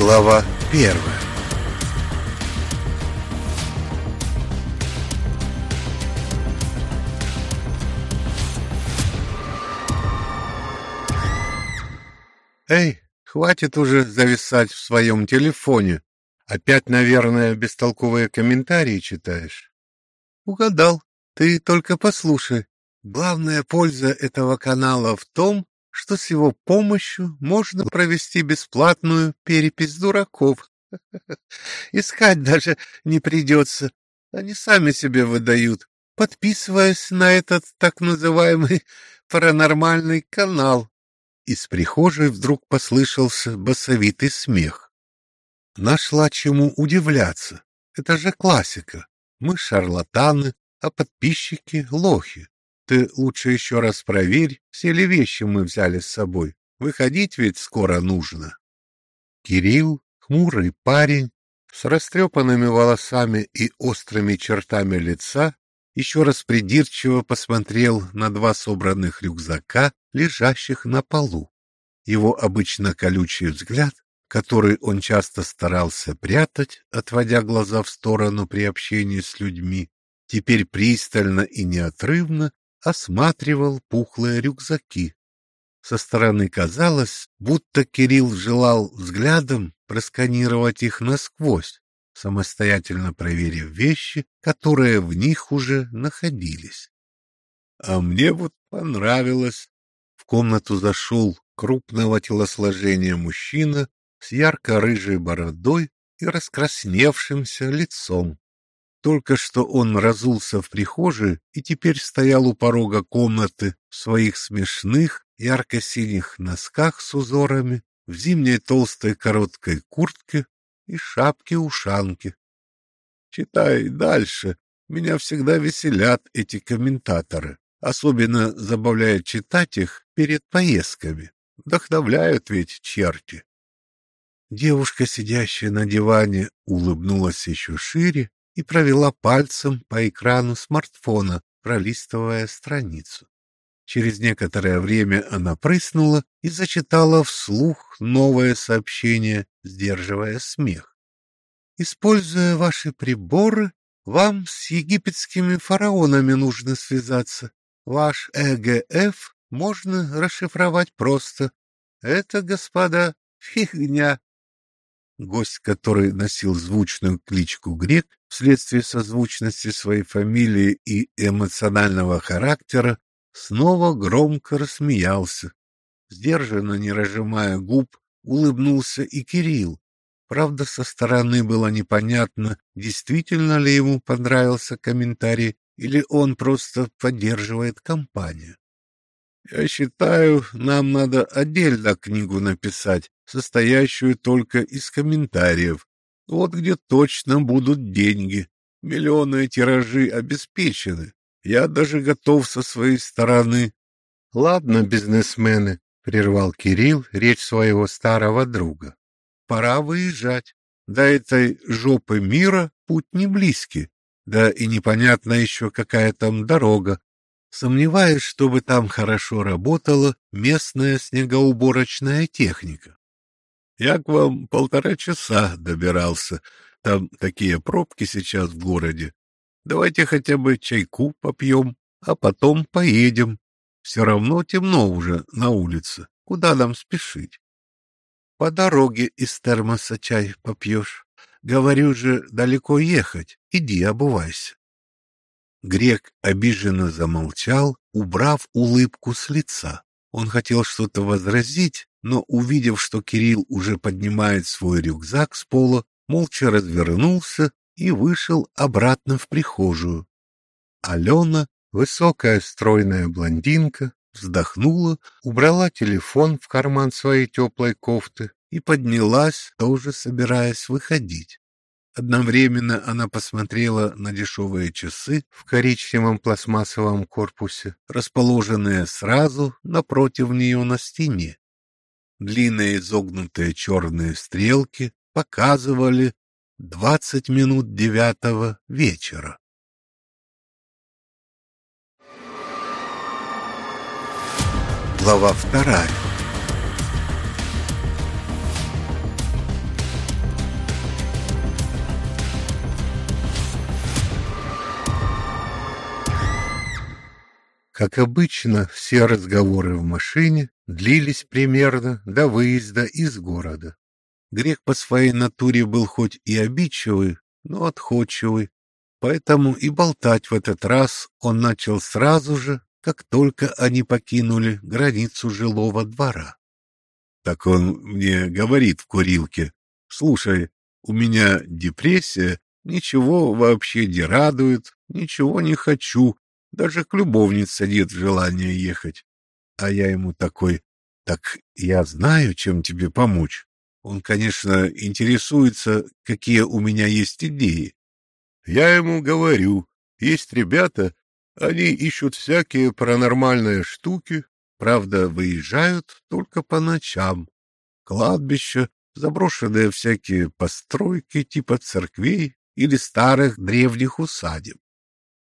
Глава первая «Эй, хватит уже зависать в своем телефоне. Опять, наверное, бестолковые комментарии читаешь?» «Угадал. Ты только послушай. Главная польза этого канала в том, что с его помощью можно провести бесплатную перепись дураков. Искать даже не придется. Они сами себе выдают, подписываясь на этот так называемый паранормальный канал. Из прихожей вдруг послышался басовитый смех. Нашла чему удивляться. Это же классика. Мы шарлатаны, а подписчики — лохи. Ты лучше еще раз проверь, все ли вещи мы взяли с собой. Выходить ведь скоро нужно. Кирилл, хмурый парень, с растрепанными волосами и острыми чертами лица, еще раз придирчиво посмотрел на два собранных рюкзака, лежащих на полу. Его обычно колючий взгляд, который он часто старался прятать, отводя глаза в сторону при общении с людьми, теперь пристально и неотрывно осматривал пухлые рюкзаки. Со стороны казалось, будто Кирилл желал взглядом просканировать их насквозь, самостоятельно проверив вещи, которые в них уже находились. А мне вот понравилось. В комнату зашел крупного телосложения мужчина с ярко-рыжей бородой и раскрасневшимся лицом. Только что он разулся в прихожей и теперь стоял у порога комнаты в своих смешных ярко-синих носках с узорами, в зимней толстой короткой куртке и шапке-ушанке. Читай дальше. Меня всегда веселят эти комментаторы. Особенно забавляет читать их перед поездками. Вдохновляют ведь черти. Девушка, сидящая на диване, улыбнулась еще шире и провела пальцем по экрану смартфона, пролистывая страницу. Через некоторое время она прыснула и зачитала вслух новое сообщение, сдерживая смех. «Используя ваши приборы, вам с египетскими фараонами нужно связаться. Ваш ЭГФ можно расшифровать просто. Это, господа, фигня. Гость, который носил звучную кличку Грек, вследствие созвучности своей фамилии и эмоционального характера, снова громко рассмеялся. Сдержанно, не разжимая губ, улыбнулся и Кирилл. Правда, со стороны было непонятно, действительно ли ему понравился комментарий, или он просто поддерживает компанию. Я считаю, нам надо отдельно книгу написать, состоящую только из комментариев. Вот где точно будут деньги. Миллионы тиражи обеспечены. Я даже готов со своей стороны. — Ладно, бизнесмены, — прервал Кирилл речь своего старого друга. — Пора выезжать. До этой жопы мира путь не близкий. Да и непонятно еще, какая там дорога. Сомневаюсь, чтобы там хорошо работала местная снегоуборочная техника. Я к вам полтора часа добирался. Там такие пробки сейчас в городе. Давайте хотя бы чайку попьем, а потом поедем. Все равно темно уже на улице. Куда нам спешить? По дороге из термоса чай попьешь. Говорю же, далеко ехать. Иди обувайся. Грек обиженно замолчал, убрав улыбку с лица. Он хотел что-то возразить, но, увидев, что Кирилл уже поднимает свой рюкзак с пола, молча развернулся и вышел обратно в прихожую. Алена, высокая стройная блондинка, вздохнула, убрала телефон в карман своей теплой кофты и поднялась, тоже собираясь выходить. Одновременно она посмотрела на дешевые часы в коричневом пластмассовом корпусе, расположенные сразу напротив нее на стене. Длинные изогнутые черные стрелки показывали двадцать минут девятого вечера. Глава вторая Как обычно, все разговоры в машине длились примерно до выезда из города. Грек по своей натуре был хоть и обидчивый, но отходчивый, поэтому и болтать в этот раз он начал сразу же, как только они покинули границу жилого двора. Так он мне говорит в курилке, «Слушай, у меня депрессия, ничего вообще не радует, ничего не хочу, даже к любовнице нет желания ехать». А я ему такой, «Так я знаю, чем тебе помочь». Он, конечно, интересуется, какие у меня есть идеи. Я ему говорю, есть ребята, они ищут всякие паранормальные штуки, правда, выезжают только по ночам. Кладбища, заброшенные всякие постройки типа церквей или старых древних усадеб.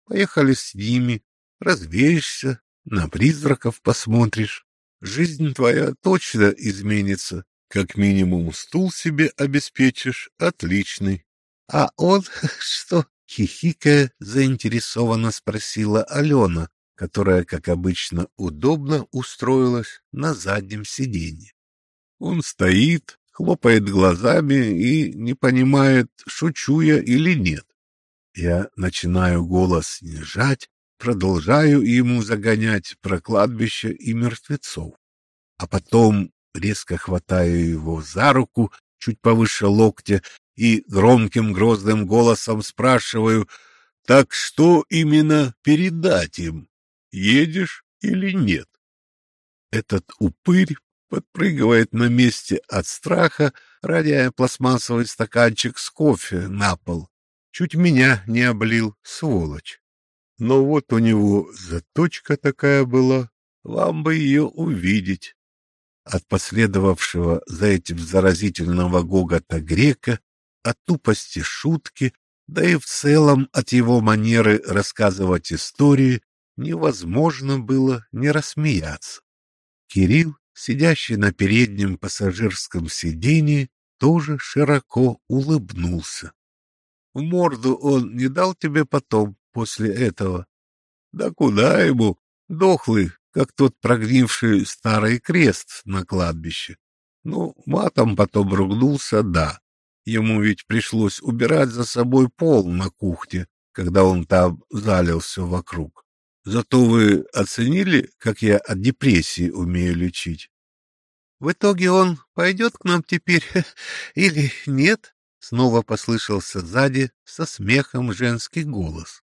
Поехали с ними, развеешься, на призраков посмотришь. Жизнь твоя точно изменится. Как минимум стул себе обеспечишь отличный. А он что? Хихикая, заинтересованно спросила Алена, которая, как обычно, удобно устроилась на заднем сиденье. Он стоит, хлопает глазами и не понимает, шучу я или нет. Я начинаю голос снижать, продолжаю ему загонять про кладбище и мертвецов. А потом резко хватаю его за руку чуть повыше локтя и громким грозным голосом спрашиваю, «Так что именно передать им? Едешь или нет?» Этот упырь подпрыгивает на месте от страха, роняя пластмассовый стаканчик с кофе на пол. Чуть меня не облил, сволочь. Но вот у него заточка такая была, вам бы ее увидеть. От последовавшего за этим заразительного гогота грека, от тупости шутки, да и в целом от его манеры рассказывать истории невозможно было не рассмеяться. Кирилл, сидящий на переднем пассажирском сидении, тоже широко улыбнулся. — В морду он не дал тебе потом, после этого? — Да куда ему? Дохлый, как тот прогнивший старый крест на кладбище. Ну, матом потом ругнулся, да. Ему ведь пришлось убирать за собой пол на кухне, когда он там залил все вокруг. Зато вы оценили, как я от депрессии умею лечить? В итоге он пойдет к нам теперь или нет? Снова послышался сзади со смехом женский голос.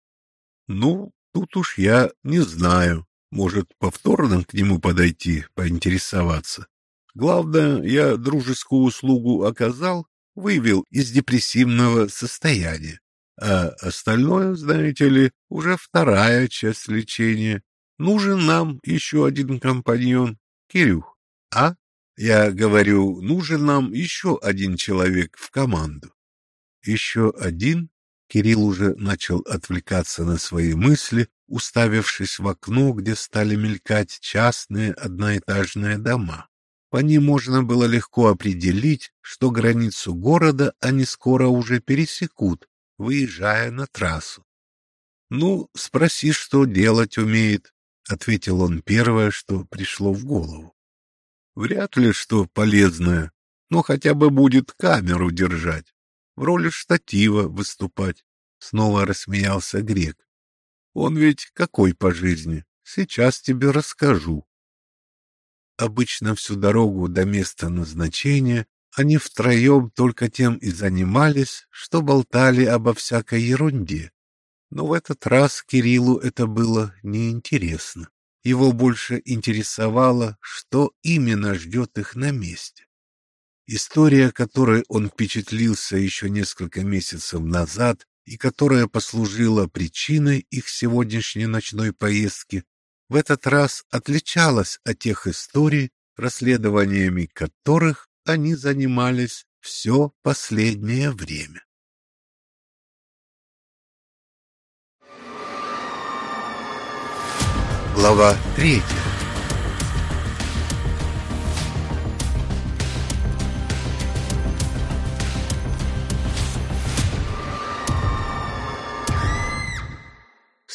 Ну, тут уж я не знаю. Может, повторно к нему подойти, поинтересоваться. Главное, я дружескую услугу оказал, вывел из депрессивного состояния. А остальное, знаете ли, уже вторая часть лечения. Нужен нам еще один компаньон, Кирюх. А? Я говорю, нужен нам еще один человек в команду. Еще один? Кирилл уже начал отвлекаться на свои мысли, уставившись в окно, где стали мелькать частные одноэтажные дома. По ним можно было легко определить, что границу города они скоро уже пересекут, выезжая на трассу. «Ну, спроси, что делать умеет», — ответил он первое, что пришло в голову. «Вряд ли что полезное, но хотя бы будет камеру держать, в роли штатива выступать», — снова рассмеялся Грек. Он ведь какой по жизни? Сейчас тебе расскажу. Обычно всю дорогу до места назначения они втроем только тем и занимались, что болтали обо всякой ерунде. Но в этот раз Кириллу это было неинтересно. Его больше интересовало, что именно ждет их на месте. История, которой он впечатлился еще несколько месяцев назад, и которая послужила причиной их сегодняшней ночной поездки, в этот раз отличалась от тех историй, расследованиями которых они занимались все последнее время. Глава третья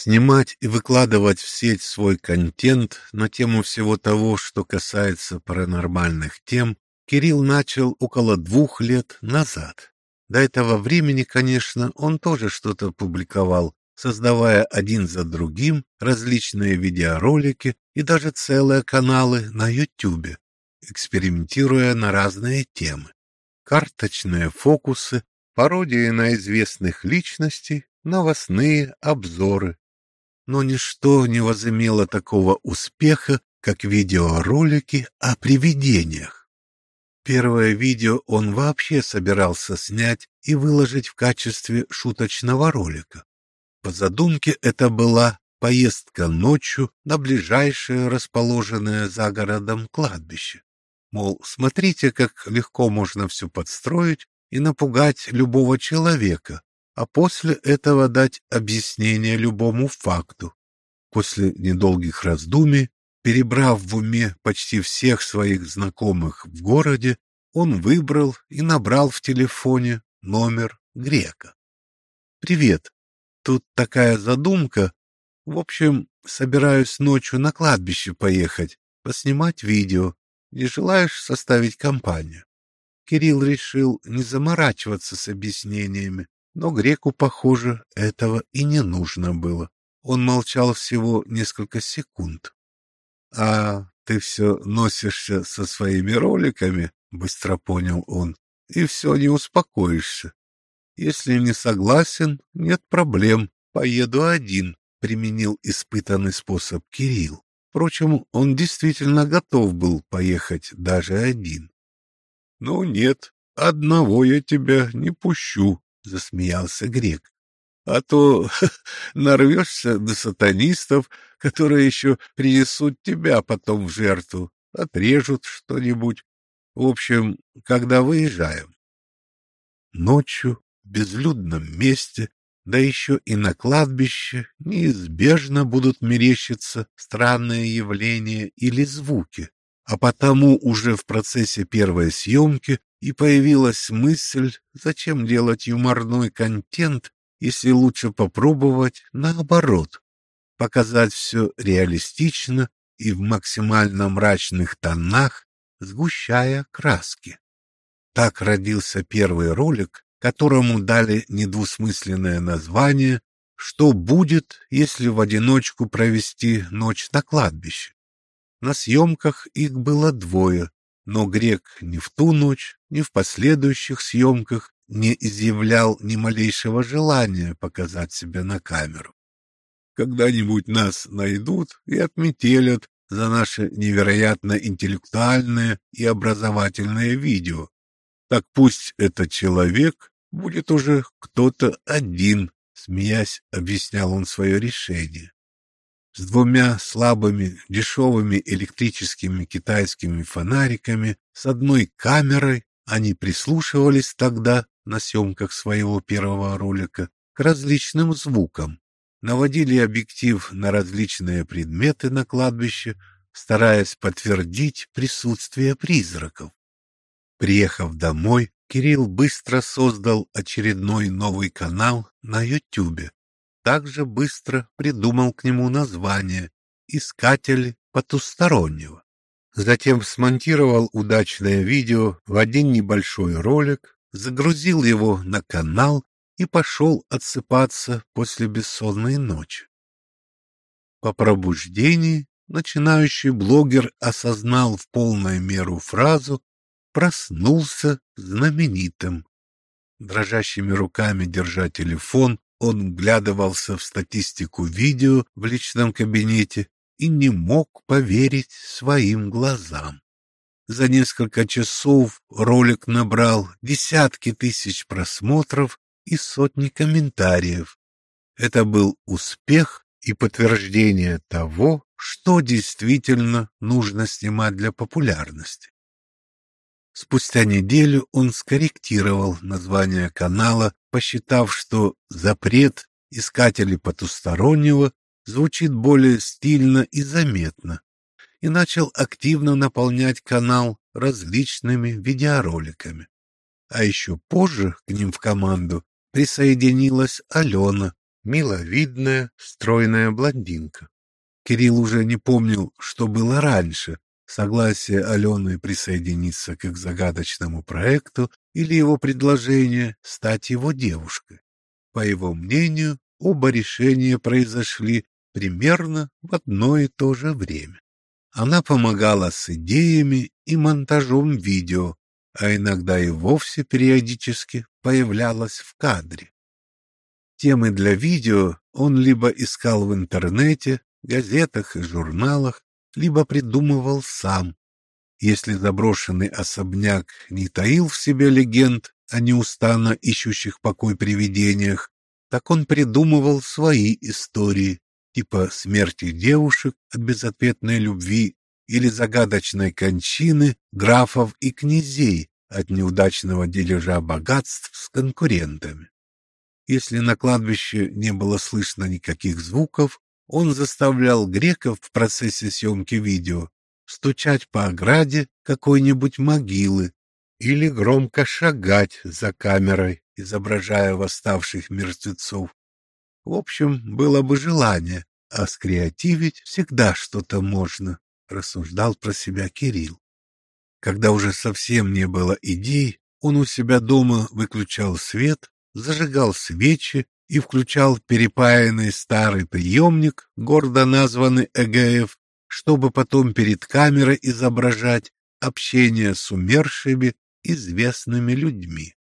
Снимать и выкладывать в сеть свой контент на тему всего того, что касается паранормальных тем, Кирилл начал около двух лет назад. До этого времени, конечно, он тоже что-то публиковал, создавая один за другим различные видеоролики и даже целые каналы на YouTube, экспериментируя на разные темы. Карточные фокусы, пародии на известных личностей, новостные обзоры. Но ничто не возымело такого успеха, как видеоролики о привидениях. Первое видео он вообще собирался снять и выложить в качестве шуточного ролика. По задумке это была поездка ночью на ближайшее расположенное за городом кладбище. Мол, смотрите, как легко можно все подстроить и напугать любого человека, а после этого дать объяснение любому факту. После недолгих раздумий, перебрав в уме почти всех своих знакомых в городе, он выбрал и набрал в телефоне номер грека. «Привет, Тут такая задумка. В общем, собираюсь ночью на кладбище поехать, поснимать видео. Не желаешь составить компанию? Кирилл решил не заморачиваться с объяснениями, но греку, похоже, этого и не нужно было. Он молчал всего несколько секунд. — А ты все носишься со своими роликами, — быстро понял он, — и все не успокоишься. Если не согласен, нет проблем, поеду один, применил испытанный способ Кирилл. Впрочем, он действительно готов был поехать даже один. Ну нет, одного я тебя не пущу, засмеялся грек. А то нарвешься до сатанистов, которые еще принесут тебя потом в жертву, отрежут что-нибудь. В общем, когда выезжаем? Ночью безлюдном месте, да еще и на кладбище, неизбежно будут мерещиться странные явления или звуки. А потому уже в процессе первой съемки и появилась мысль, зачем делать юморной контент, если лучше попробовать наоборот, показать все реалистично и в максимально мрачных тонах, сгущая краски. Так родился первый ролик, которому дали недвусмысленное название «Что будет, если в одиночку провести ночь на кладбище?». На съемках их было двое, но Грек ни в ту ночь, ни в последующих съемках не изъявлял ни малейшего желания показать себя на камеру. Когда-нибудь нас найдут и отметелят за наши невероятно интеллектуальные и образовательные видео. Так пусть этот человек будет уже кто-то один, смеясь, объяснял он свое решение. С двумя слабыми, дешевыми электрическими китайскими фонариками, с одной камерой, они прислушивались тогда на съемках своего первого ролика к различным звукам, наводили объектив на различные предметы на кладбище, стараясь подтвердить присутствие призраков. Приехав домой, Кирилл быстро создал очередной новый канал на Ютубе. Также быстро придумал к нему название «Искатели потустороннего». Затем смонтировал удачное видео в один небольшой ролик, загрузил его на канал и пошел отсыпаться после бессонной ночи. По пробуждении начинающий блогер осознал в полную меру фразу проснулся знаменитым. Дрожащими руками держа телефон, он вглядывался в статистику видео в личном кабинете и не мог поверить своим глазам. За несколько часов ролик набрал десятки тысяч просмотров и сотни комментариев. Это был успех и подтверждение того, что действительно нужно снимать для популярности. Спустя неделю он скорректировал название канала, посчитав, что запрет искателей потустороннего звучит более стильно и заметно, и начал активно наполнять канал различными видеороликами. А еще позже к ним в команду присоединилась Алена, миловидная, стройная блондинка. Кирилл уже не помнил, что было раньше, согласие Алены присоединиться к их загадочному проекту или его предложение стать его девушкой. По его мнению, оба решения произошли примерно в одно и то же время. Она помогала с идеями и монтажом видео, а иногда и вовсе периодически появлялась в кадре. Темы для видео он либо искал в интернете, газетах и журналах, либо придумывал сам. Если заброшенный особняк не таил в себе легенд о неустанно ищущих покой привидениях, так он придумывал свои истории, типа смерти девушек от безответной любви или загадочной кончины графов и князей от неудачного дележа богатств с конкурентами. Если на кладбище не было слышно никаких звуков, он заставлял греков в процессе съемки видео стучать по ограде какой-нибудь могилы или громко шагать за камерой, изображая восставших мертвецов. В общем, было бы желание, а скреативить всегда что-то можно, рассуждал про себя Кирилл. Когда уже совсем не было идей, он у себя дома выключал свет, зажигал свечи и включал перепаянный старый приемник, гордо названный ЭГФ, чтобы потом перед камерой изображать общение с умершими известными людьми.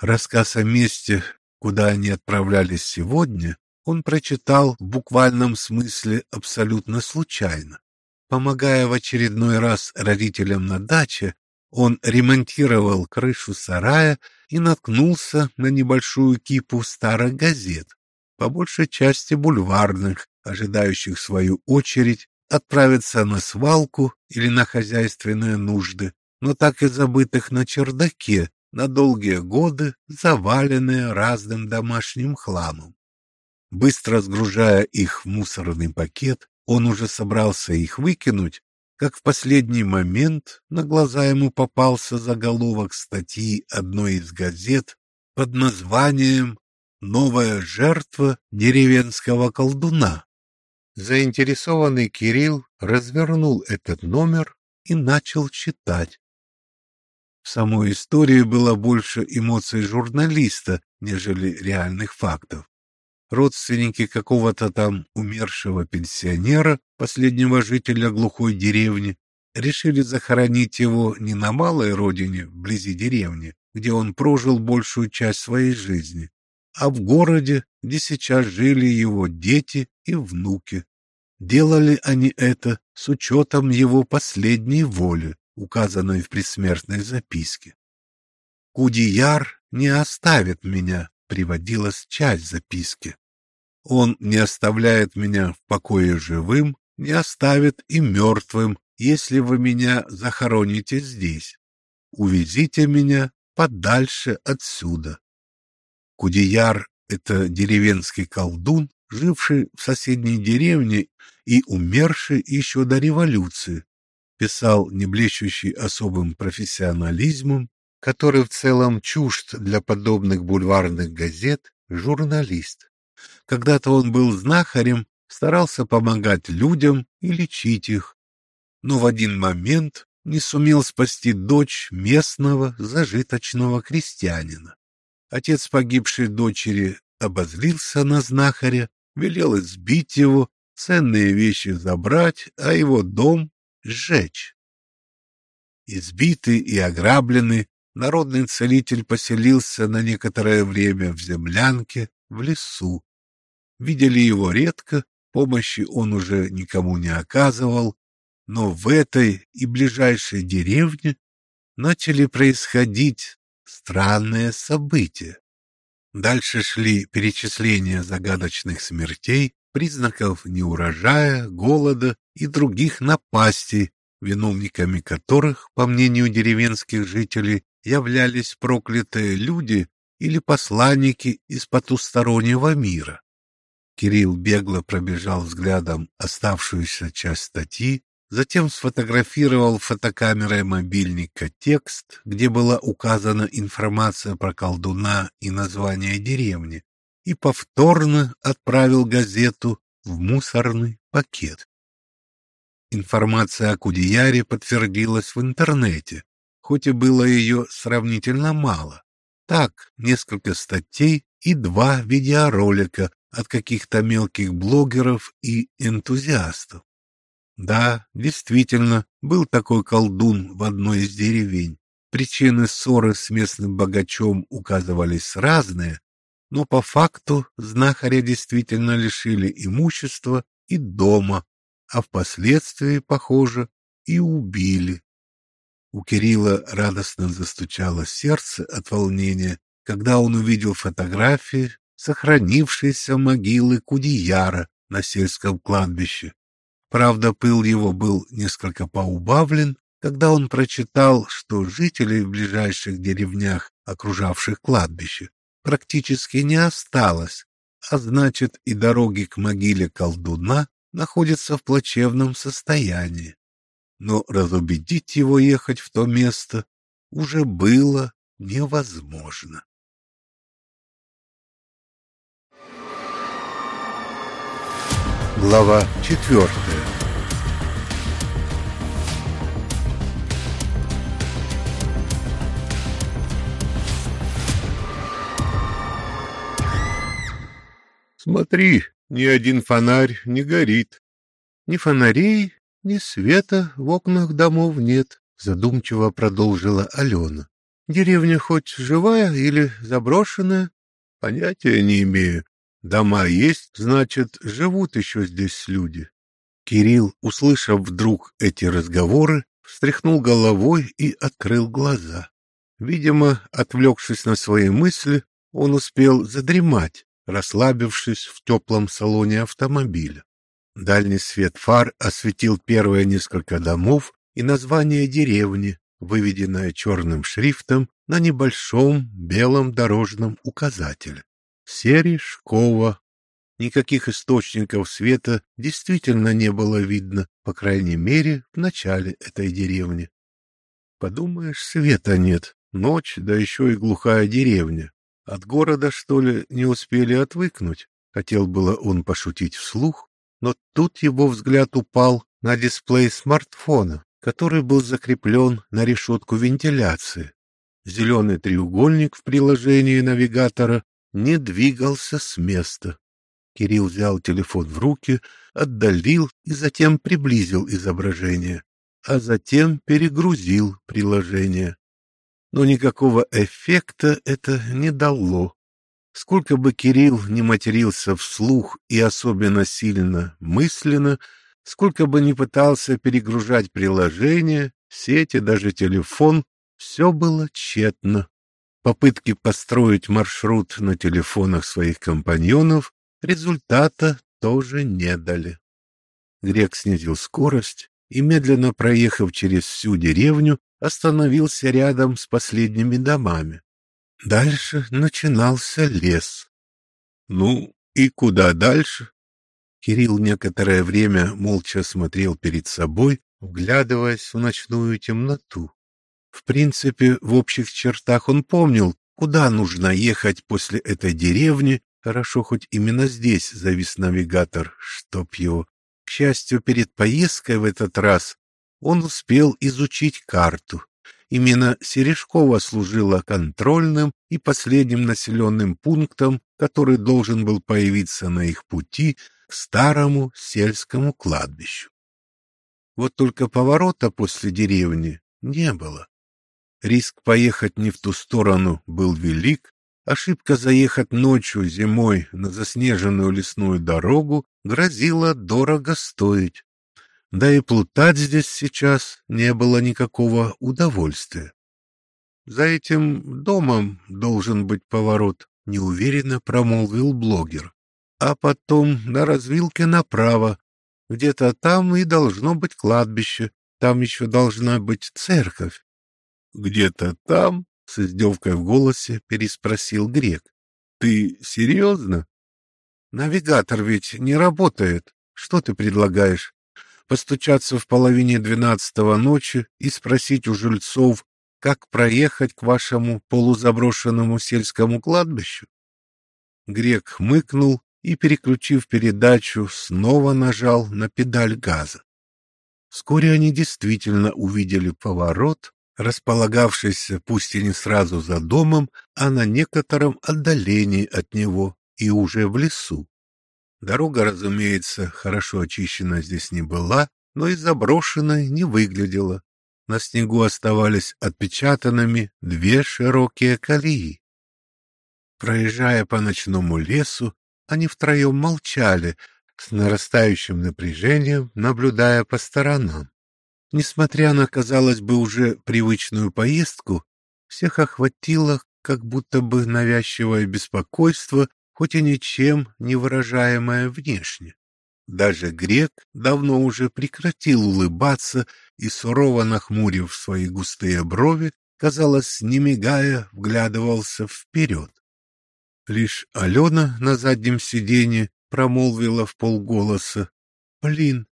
Рассказ о месте, куда они отправлялись сегодня, он прочитал в буквальном смысле абсолютно случайно. Помогая в очередной раз родителям на даче, он ремонтировал крышу сарая и наткнулся на небольшую кипу старых газет, по большей части бульварных, ожидающих свою очередь отправиться на свалку или на хозяйственные нужды, но так и забытых на чердаке на долгие годы, заваленные разным домашним хламом. Быстро сгружая их в мусорный пакет, он уже собрался их выкинуть, как в последний момент на глаза ему попался заголовок статьи одной из газет под названием «Новая жертва деревенского колдуна». Заинтересованный Кирилл развернул этот номер и начал читать. В самой истории было больше эмоций журналиста, нежели реальных фактов родственники какого-то там умершего пенсионера, последнего жителя глухой деревни, решили захоронить его не на малой родине, вблизи деревни, где он прожил большую часть своей жизни, а в городе, где сейчас жили его дети и внуки. Делали они это с учетом его последней воли, указанной в предсмертной записке. «Кудияр не оставит меня», приводилась часть записки. Он не оставляет меня в покое живым, не оставит и мертвым, если вы меня захороните здесь. Увезите меня подальше отсюда. Кудияр — это деревенский колдун, живший в соседней деревне и умерший еще до революции. Писал не блещущий особым профессионализмом, который в целом чужд для подобных бульварных газет, журналист. Когда-то он был знахарем, старался помогать людям и лечить их. Но в один момент не сумел спасти дочь местного зажиточного крестьянина. Отец погибшей дочери обозлился на знахаря, велел избить его, ценные вещи забрать, а его дом сжечь. Избитый и ограбленный, народный целитель поселился на некоторое время в землянке в лесу, видели его редко, помощи он уже никому не оказывал, но в этой и ближайшей деревне начали происходить странные события. Дальше шли перечисления загадочных смертей, признаков неурожая, голода и других напастей, виновниками которых, по мнению деревенских жителей, являлись проклятые люди или посланники из потустороннего мира. Кирилл бегло пробежал взглядом оставшуюся часть статьи, затем сфотографировал фотокамерой мобильника текст, где была указана информация про колдуна и название деревни, и повторно отправил газету в мусорный пакет. Информация о Кудеяре подтвердилась в интернете, хоть и было ее сравнительно мало. Так, несколько статей и два видеоролика от каких-то мелких блогеров и энтузиастов. Да, действительно, был такой колдун в одной из деревень. Причины ссоры с местным богачом указывались разные, но по факту знахаря действительно лишили имущества и дома, а впоследствии, похоже, и убили. У Кирилла радостно застучало сердце от волнения, когда он увидел фотографии сохранившейся могилы Кудияра на сельском кладбище. Правда, пыл его был несколько поубавлен, когда он прочитал, что жителей в ближайших деревнях, окружавших кладбище, практически не осталось, а значит и дороги к могиле колдуна находятся в плачевном состоянии. Но разубедить его ехать в то место уже было невозможно. Глава четвертая Смотри, ни один фонарь не горит. Ни фонарей, ни света в окнах домов нет, задумчиво продолжила Алена. Деревня хоть живая или заброшенная? Понятия не имею. Дома есть, значит, живут еще здесь люди. Кирилл, услышав вдруг эти разговоры, встряхнул головой и открыл глаза. Видимо, отвлекшись на свои мысли, он успел задремать, расслабившись в теплом салоне автомобиля. Дальний свет фар осветил первые несколько домов и название деревни, выведенное черным шрифтом на небольшом белом дорожном указателе. Сережкова. Никаких источников света действительно не было видно, по крайней мере, в начале этой деревни. Подумаешь, света нет, ночь, да еще и глухая деревня. От города, что ли, не успели отвыкнуть? Хотел было он пошутить вслух, но тут его взгляд упал на дисплей смартфона, который был закреплен на решетку вентиляции. Зеленый треугольник в приложении навигатора не двигался с места. Кирилл взял телефон в руки, отдалил и затем приблизил изображение, а затем перегрузил приложение. Но никакого эффекта это не дало. Сколько бы Кирилл не матерился вслух и особенно сильно мысленно, сколько бы ни пытался перегружать приложение, сети, даже телефон, все было тщетно. Попытки построить маршрут на телефонах своих компаньонов результата тоже не дали. Грек снизил скорость и, медленно проехав через всю деревню, остановился рядом с последними домами. Дальше начинался лес. Ну, и куда дальше? Кирилл некоторое время молча смотрел перед собой, вглядываясь в ночную темноту. В принципе, в общих чертах он помнил, куда нужно ехать после этой деревни. Хорошо, хоть именно здесь завис навигатор, чтоб его. К счастью, перед поездкой в этот раз он успел изучить карту. Именно Сережкова служила контрольным и последним населенным пунктом, который должен был появиться на их пути к старому сельскому кладбищу. Вот только поворота после деревни не было. Риск поехать не в ту сторону был велик, ошибка заехать ночью зимой на заснеженную лесную дорогу грозила дорого стоить. Да и плутать здесь сейчас не было никакого удовольствия. За этим домом должен быть поворот, неуверенно промолвил блогер. А потом на развилке направо. Где-то там и должно быть кладбище. Там еще должна быть церковь. Где-то там, с издевкой в голосе, переспросил грек. Ты серьезно? Навигатор ведь не работает. Что ты предлагаешь? Постучаться в половине двенадцатого ночи и спросить у жильцов, как проехать к вашему полузаброшенному сельскому кладбищу? Грек хмыкнул и, переключив передачу, снова нажал на педаль газа. Вскоре они действительно увидели поворот, располагавшийся пусть и не сразу за домом, а на некотором отдалении от него и уже в лесу. Дорога, разумеется, хорошо очищена здесь не была, но и заброшенной не выглядела. На снегу оставались отпечатанными две широкие колеи. Проезжая по ночному лесу, они втроем молчали, с нарастающим напряжением, наблюдая по сторонам. Несмотря на, казалось бы, уже привычную поездку, всех охватило как будто бы навязчивое беспокойство, хоть и ничем не выражаемое внешне. Даже грек давно уже прекратил улыбаться и, сурово нахмурив свои густые брови, казалось, не мигая, вглядывался вперед. Лишь Алена на заднем сиденье промолвила в полголоса. — Блин,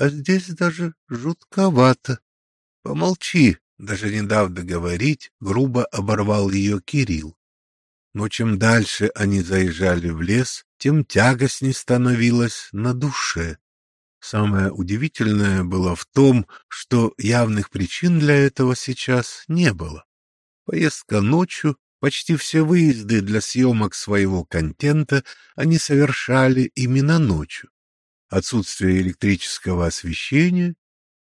а здесь даже жутковато. — Помолчи, даже не дав договорить, грубо оборвал ее Кирилл. Но чем дальше они заезжали в лес, тем тягостней становилось на душе. Самое удивительное было в том, что явных причин для этого сейчас не было. Поездка ночью, почти все выезды для съемок своего контента они совершали именно ночью. Отсутствие электрического освещения,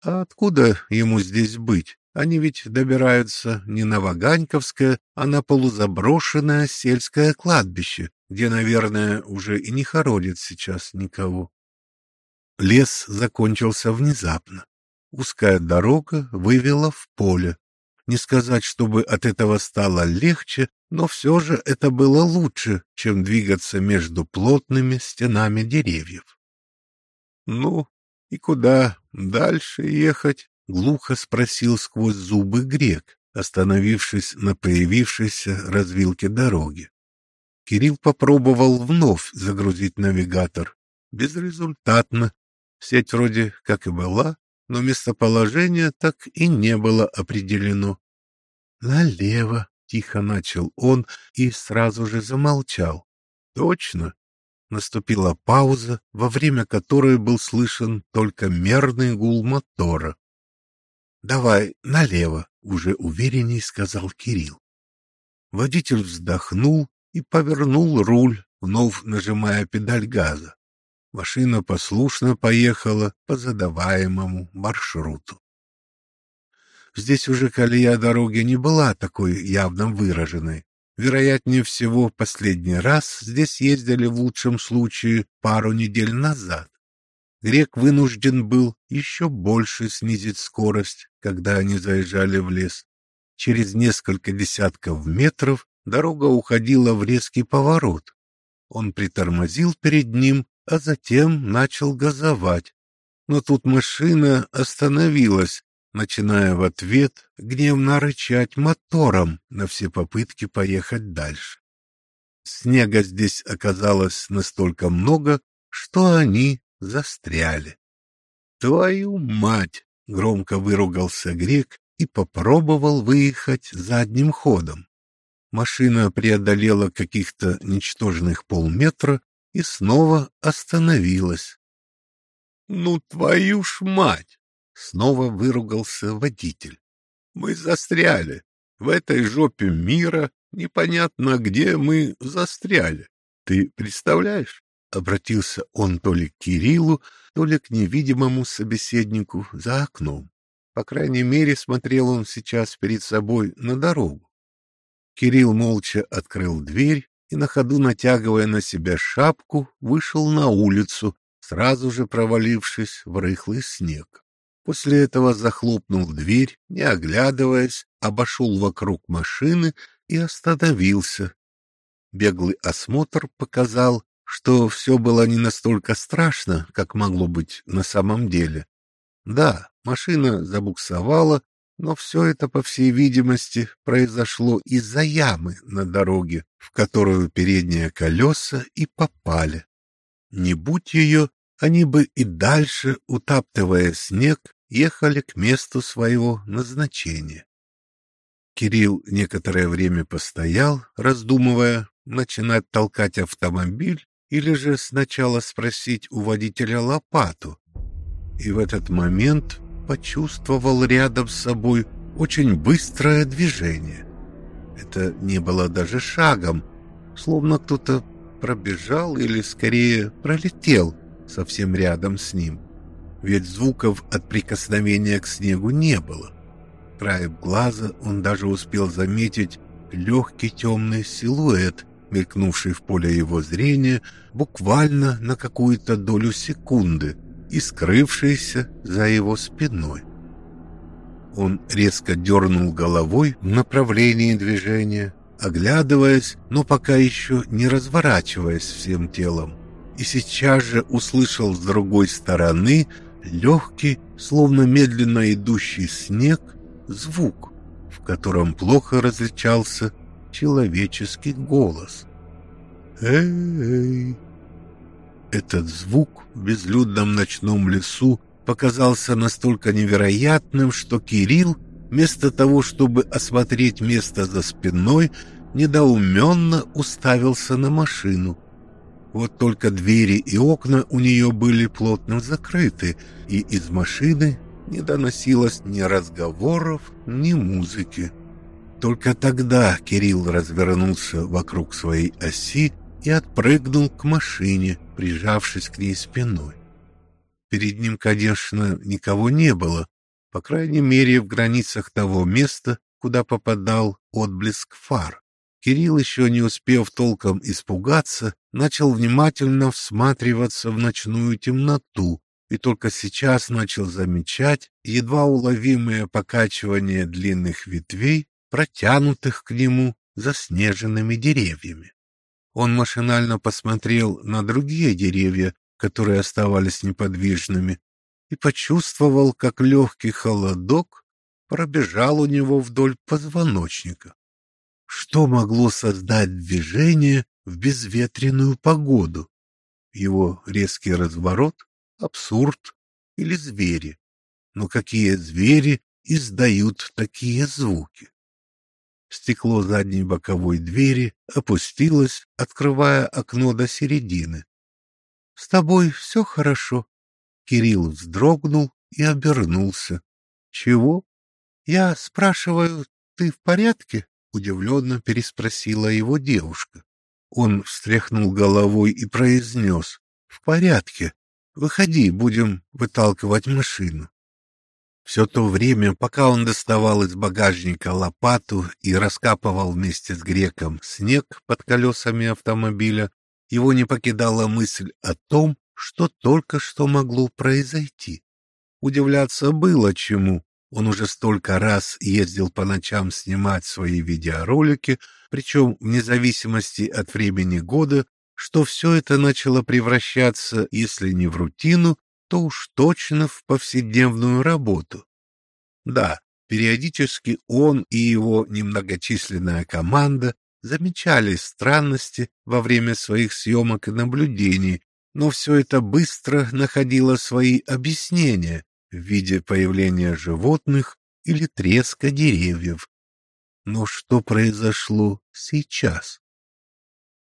а откуда ему здесь быть? Они ведь добираются не на Ваганьковское, а на полузаброшенное сельское кладбище, где, наверное, уже и не хоронят сейчас никого. Лес закончился внезапно. Узкая дорога вывела в поле. Не сказать, чтобы от этого стало легче, но все же это было лучше, чем двигаться между плотными стенами деревьев. — Ну, и куда дальше ехать? — глухо спросил сквозь зубы грек, остановившись на появившейся развилке дороги. Кирилл попробовал вновь загрузить навигатор. Безрезультатно. Сеть вроде как и была, но местоположение так и не было определено. «Налево», — тихо начал он и сразу же замолчал. «Точно?» Наступила пауза, во время которой был слышен только мерный гул мотора. Давай налево, уже уверенней сказал Кирилл. Водитель вздохнул и повернул руль, вновь нажимая педаль газа. Машина послушно поехала по задаваемому маршруту. Здесь уже колея дороги не была такой явно выраженной. Вероятнее всего, последний раз здесь ездили в лучшем случае пару недель назад. Грек вынужден был еще больше снизить скорость, когда они заезжали в лес. Через несколько десятков метров дорога уходила в резкий поворот. Он притормозил перед ним, а затем начал газовать. Но тут машина остановилась, начиная в ответ гневно рычать мотором на все попытки поехать дальше. Снега здесь оказалось настолько много, что они застряли. «Твою мать!» — громко выругался грек и попробовал выехать задним ходом. Машина преодолела каких-то ничтожных полметра и снова остановилась. «Ну, твою ж мать!» — снова выругался водитель. «Мы застряли. В этой жопе мира непонятно, где мы застряли. Ты представляешь?» Обратился он то ли к Кириллу, то ли к невидимому собеседнику за окном. По крайней мере, смотрел он сейчас перед собой на дорогу. Кирилл молча открыл дверь и, на ходу натягивая на себя шапку, вышел на улицу, сразу же провалившись в рыхлый снег. После этого захлопнул дверь, не оглядываясь, обошел вокруг машины и остановился. Беглый осмотр показал, что все было не настолько страшно, как могло быть на самом деле. Да, машина забуксовала, но все это, по всей видимости, произошло из-за ямы на дороге, в которую передние колеса и попали. Не будь ее, они бы и дальше, утаптывая снег, ехали к месту своего назначения. Кирилл некоторое время постоял, раздумывая, начинать толкать автомобиль или же сначала спросить у водителя лопату. И в этот момент почувствовал рядом с собой очень быстрое движение. Это не было даже шагом, словно кто-то пробежал или скорее пролетел совсем рядом с ним. Ведь звуков от прикосновения к снегу не было. Краем глаза он даже успел заметить легкий темный силуэт, мелькнувший в поле его зрения буквально на какую-то долю секунды и скрывшийся за его спиной. Он резко дернул головой в направлении движения, оглядываясь, но пока еще не разворачиваясь всем телом. И сейчас же услышал с другой стороны легкий, словно медленно идущий снег, звук, в котором плохо различался человеческий голос. «Эй!» Этот звук в безлюдном ночном лесу показался настолько невероятным, что Кирилл, вместо того, чтобы осмотреть место за спиной, недоуменно уставился на машину. Вот только двери и окна у нее были плотно закрыты, и из машины не доносилось ни разговоров, ни музыки. Только тогда Кирилл развернулся вокруг своей оси и отпрыгнул к машине, прижавшись к ней спиной. Перед ним, конечно, никого не было, по крайней мере, в границах того места, куда попадал отблеск фар. Кирилл, еще не успев толком испугаться, начал внимательно всматриваться в ночную темноту и только сейчас начал замечать едва уловимое покачивание длинных ветвей, протянутых к нему заснеженными деревьями. Он машинально посмотрел на другие деревья, которые оставались неподвижными, и почувствовал, как легкий холодок пробежал у него вдоль позвоночника. Что могло создать движение в безветренную погоду? Его резкий разворот, абсурд или звери? Но какие звери издают такие звуки? Стекло задней боковой двери опустилось, открывая окно до середины. — С тобой все хорошо? Кирилл вздрогнул и обернулся. — Чего? — Я спрашиваю, ты в порядке? — удивленно переспросила его девушка. Он встряхнул головой и произнес. — В порядке. Выходи, будем выталкивать машину. Все то время, пока он доставал из багажника лопату и раскапывал вместе с греком снег под колесами автомобиля, его не покидала мысль о том, что только что могло произойти. Удивляться было чему. Он уже столько раз ездил по ночам снимать свои видеоролики, причем вне зависимости от времени года, что все это начало превращаться, если не в рутину, то уж точно в повседневную работу. Да, периодически он и его немногочисленная команда замечали странности во время своих съемок и наблюдений, но все это быстро находило свои объяснения в виде появления животных или треска деревьев. Но что произошло сейчас?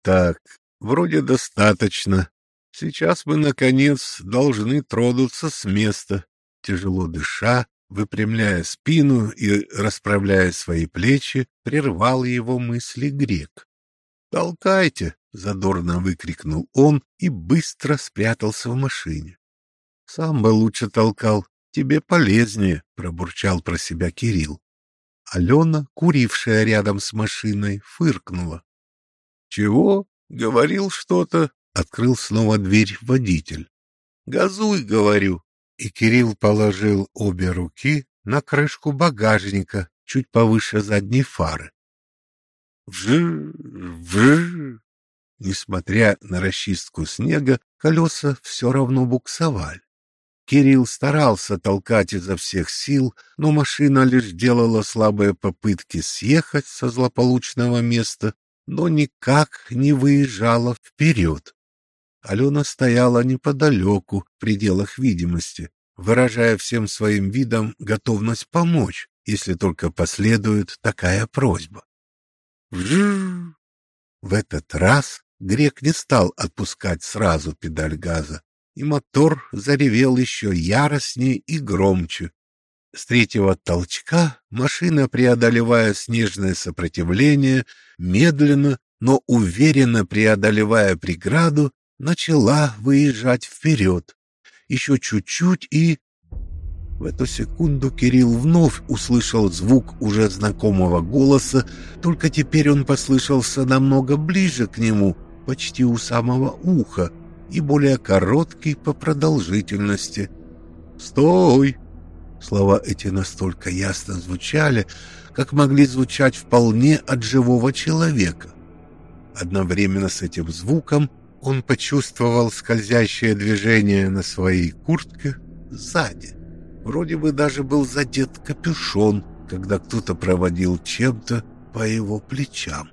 Так, вроде достаточно. Сейчас мы, наконец, должны тронуться с места. Тяжело дыша, выпрямляя спину и расправляя свои плечи, прервал его мысли грек. «Толкайте!» — задорно выкрикнул он и быстро спрятался в машине. «Сам бы лучше толкал, тебе полезнее», — пробурчал про себя Кирилл. Алена, курившая рядом с машиной, фыркнула. «Чего? Говорил что-то?» — открыл снова дверь водитель. «Газуй, говорю!» и Кирилл положил обе руки на крышку багажника чуть повыше задней фары. Вжи, вжи. Несмотря на расчистку снега, колеса все равно буксовали. Кирилл старался толкать изо всех сил, но машина лишь делала слабые попытки съехать со злополучного места, но никак не выезжала вперед. Алена стояла неподалеку, в пределах видимости, выражая всем своим видом готовность помочь, если только последует такая просьба. В этот раз Грек не стал отпускать сразу педаль газа, и мотор заревел еще яростнее и громче. С третьего толчка машина, преодолевая снежное сопротивление, медленно, но уверенно преодолевая преграду, начала выезжать вперед. Еще чуть-чуть и... В эту секунду Кирилл вновь услышал звук уже знакомого голоса, только теперь он послышался намного ближе к нему, почти у самого уха, и более короткий по продолжительности. «Стой!» Слова эти настолько ясно звучали, как могли звучать вполне от живого человека. Одновременно с этим звуком он почувствовал скользящее движение на своей куртке сзади. Вроде бы даже был задет капюшон, когда кто-то проводил чем-то по его плечам.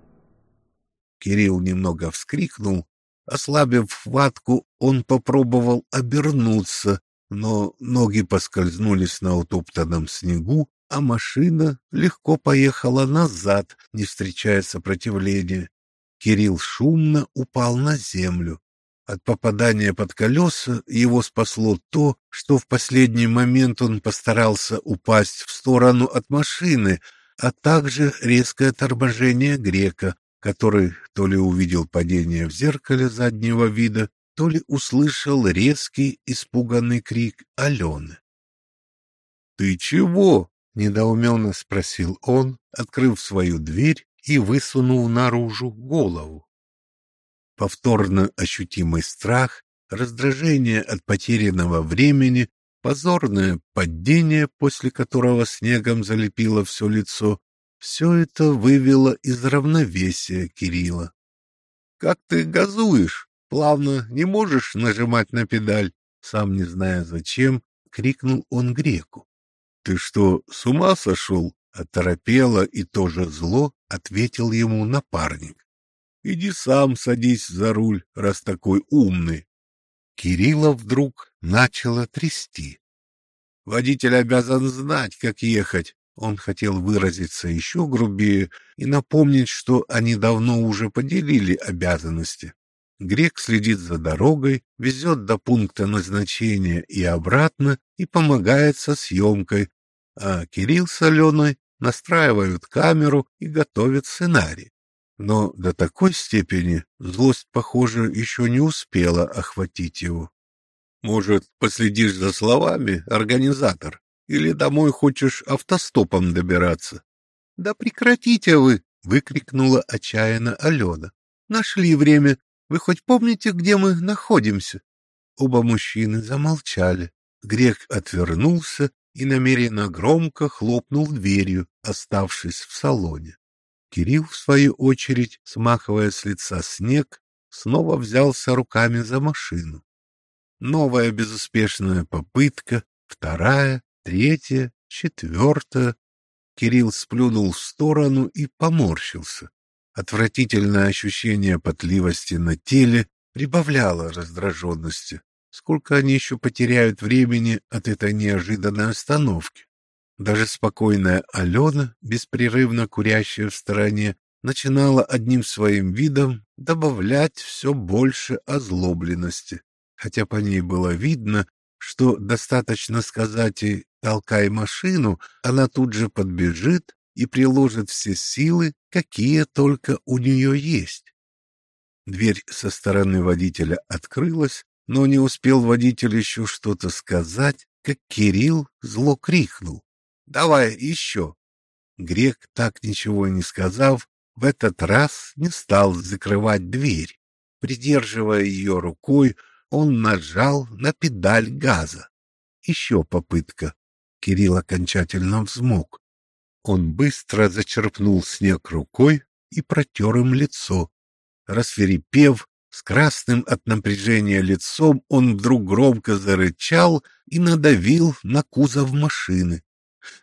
Кирилл немного вскрикнул. Ослабив хватку, он попробовал обернуться, но ноги поскользнулись на утоптанном снегу, а машина легко поехала назад, не встречая сопротивления. Кирилл шумно упал на землю. От попадания под колеса его спасло то, что в последний момент он постарался упасть в сторону от машины, а также резкое торможение грека, который то ли увидел падение в зеркале заднего вида, то ли услышал резкий испуганный крик Алены. «Ты чего?» — недоуменно спросил он, открыв свою дверь и высунул наружу голову. Повторно ощутимый страх, раздражение от потерянного времени, позорное падение, после которого снегом залепило все лицо, все это вывело из равновесия Кирилла. — Как ты газуешь? Плавно не можешь нажимать на педаль? Сам не зная зачем, крикнул он греку. — Ты что, с ума сошел? Оторопело и тоже зло ответил ему напарник. — Иди сам садись за руль, раз такой умный. Кирилла вдруг начало трясти. Водитель обязан знать, как ехать, он хотел выразиться еще грубее и напомнить, что они давно уже поделили обязанности. Грек следит за дорогой, везет до пункта назначения и обратно и помогает со съемкой, а Кирилл с Аленой настраивают камеру и готовят сценарий. Но до такой степени злость, похоже, еще не успела охватить его. «Может, последишь за словами, организатор?» Или домой хочешь автостопом добираться? — Да прекратите вы! — выкрикнула отчаянно Алена. — Нашли время. Вы хоть помните, где мы находимся? Оба мужчины замолчали. Грек отвернулся и намеренно громко хлопнул дверью, оставшись в салоне. Кирилл, в свою очередь, смахивая с лица снег, снова взялся руками за машину. Новая безуспешная попытка, вторая, третье, четвертое. Кирилл сплюнул в сторону и поморщился. Отвратительное ощущение потливости на теле прибавляло раздраженности. Сколько они еще потеряют времени от этой неожиданной остановки? Даже спокойная Алена, беспрерывно курящая в стороне, начинала одним своим видом добавлять все больше озлобленности, хотя по ней было видно, что достаточно сказать и Толкай машину, она тут же подбежит и приложит все силы, какие только у нее есть. Дверь со стороны водителя открылась, но не успел водитель еще что-то сказать, как Кирилл зло крикнул. «Давай еще!» Грек, так ничего и не сказав, в этот раз не стал закрывать дверь. Придерживая ее рукой, он нажал на педаль газа. Еще попытка. Кирилл окончательно взмок. Он быстро зачерпнул снег рукой и протер им лицо. Расферепев, с красным от напряжения лицом, он вдруг громко зарычал и надавил на кузов машины.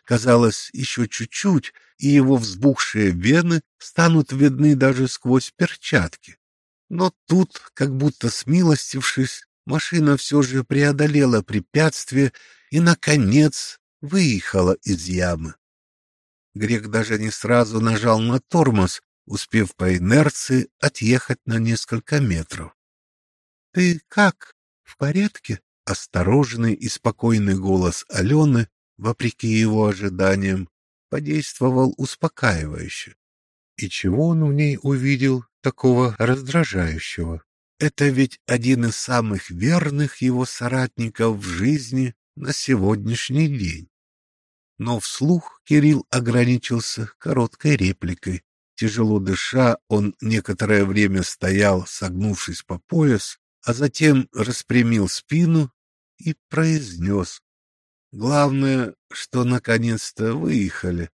Казалось, еще чуть-чуть, и его взбухшие вены станут видны даже сквозь перчатки. Но тут, как будто смилостившись, машина все же преодолела препятствие и, наконец, выехала из ямы. Грек даже не сразу нажал на тормоз, успев по инерции отъехать на несколько метров. «Ты как? В порядке?» Осторожный и спокойный голос Алены, вопреки его ожиданиям, подействовал успокаивающе. И чего он в ней увидел такого раздражающего? Это ведь один из самых верных его соратников в жизни на сегодняшний день. Но вслух Кирилл ограничился короткой репликой. Тяжело дыша, он некоторое время стоял, согнувшись по пояс, а затем распрямил спину и произнес. Главное, что наконец-то выехали.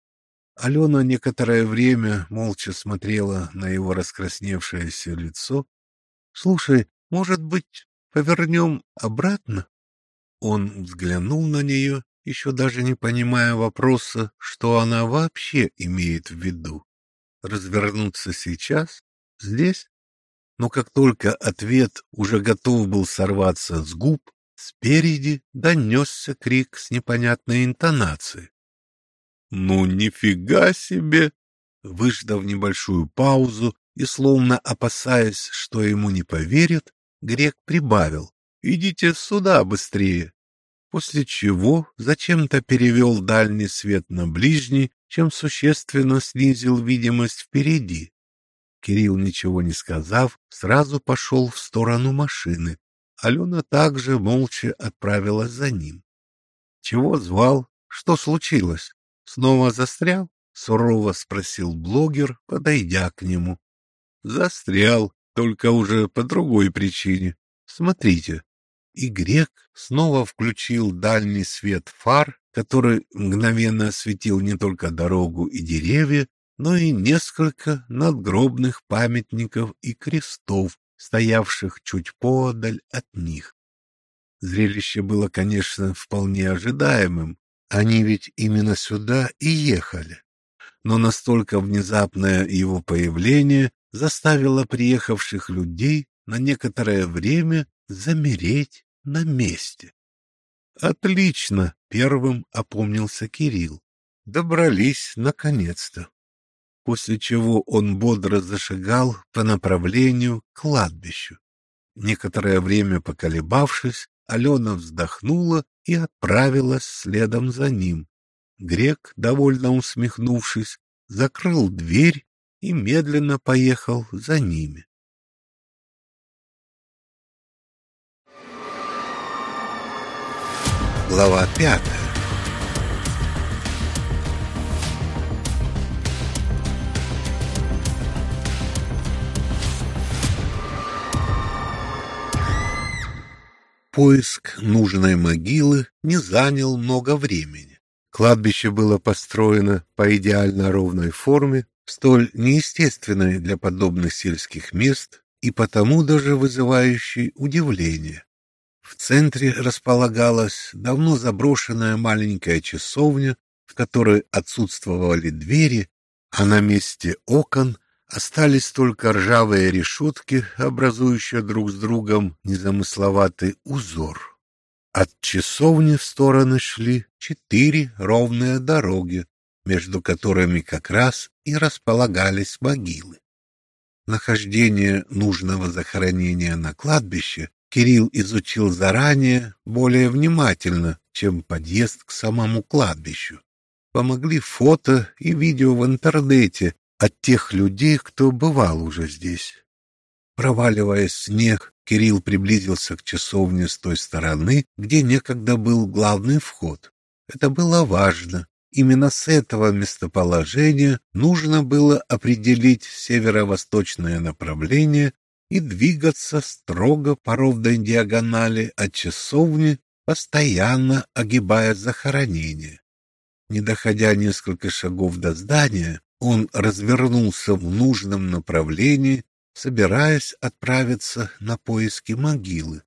Алена некоторое время молча смотрела на его раскрасневшееся лицо. «Слушай, может быть, повернем обратно?» Он взглянул на нее, еще даже не понимая вопроса, что она вообще имеет в виду. Развернуться сейчас? Здесь? Но как только ответ уже готов был сорваться с губ, спереди донесся крик с непонятной интонацией. «Ну, нифига себе!» Выждав небольшую паузу и словно опасаясь, что ему не поверят, грек прибавил. «Идите сюда быстрее!» После чего зачем-то перевел дальний свет на ближний, чем существенно снизил видимость впереди. Кирилл, ничего не сказав, сразу пошел в сторону машины. Алена также молча отправилась за ним. «Чего звал? Что случилось?» Снова застрял? Сурово спросил блогер, подойдя к нему. Застрял, только уже по другой причине. Смотрите. И грек снова включил дальний свет фар, который мгновенно осветил не только дорогу и деревья, но и несколько надгробных памятников и крестов, стоявших чуть поодаль от них. Зрелище было, конечно, вполне ожидаемым, они ведь именно сюда и ехали. Но настолько внезапное его появление заставило приехавших людей на некоторое время замереть на месте. Отлично, первым опомнился Кирилл. Добрались наконец-то. После чего он бодро зашагал по направлению к кладбищу. Некоторое время поколебавшись, Алена вздохнула и отправилась следом за ним. Грек, довольно усмехнувшись, закрыл дверь и медленно поехал за ними. Глава пятая Поиск нужной могилы не занял много времени. Кладбище было построено по идеально ровной форме, столь неестественной для подобных сельских мест и потому даже вызывающей удивление. В центре располагалась давно заброшенная маленькая часовня, в которой отсутствовали двери, а на месте окон Остались только ржавые решетки, образующие друг с другом незамысловатый узор. От часовни в стороны шли четыре ровные дороги, между которыми как раз и располагались могилы. Нахождение нужного захоронения на кладбище Кирилл изучил заранее более внимательно, чем подъезд к самому кладбищу. Помогли фото и видео в интернете, от тех людей, кто бывал уже здесь. Проваливаясь в снег, Кирилл приблизился к часовне с той стороны, где некогда был главный вход. Это было важно. Именно с этого местоположения нужно было определить северо-восточное направление и двигаться строго по ровной диагонали от часовни, постоянно огибая захоронение. Не доходя несколько шагов до здания, он развернулся в нужном направлении, собираясь отправиться на поиски могилы.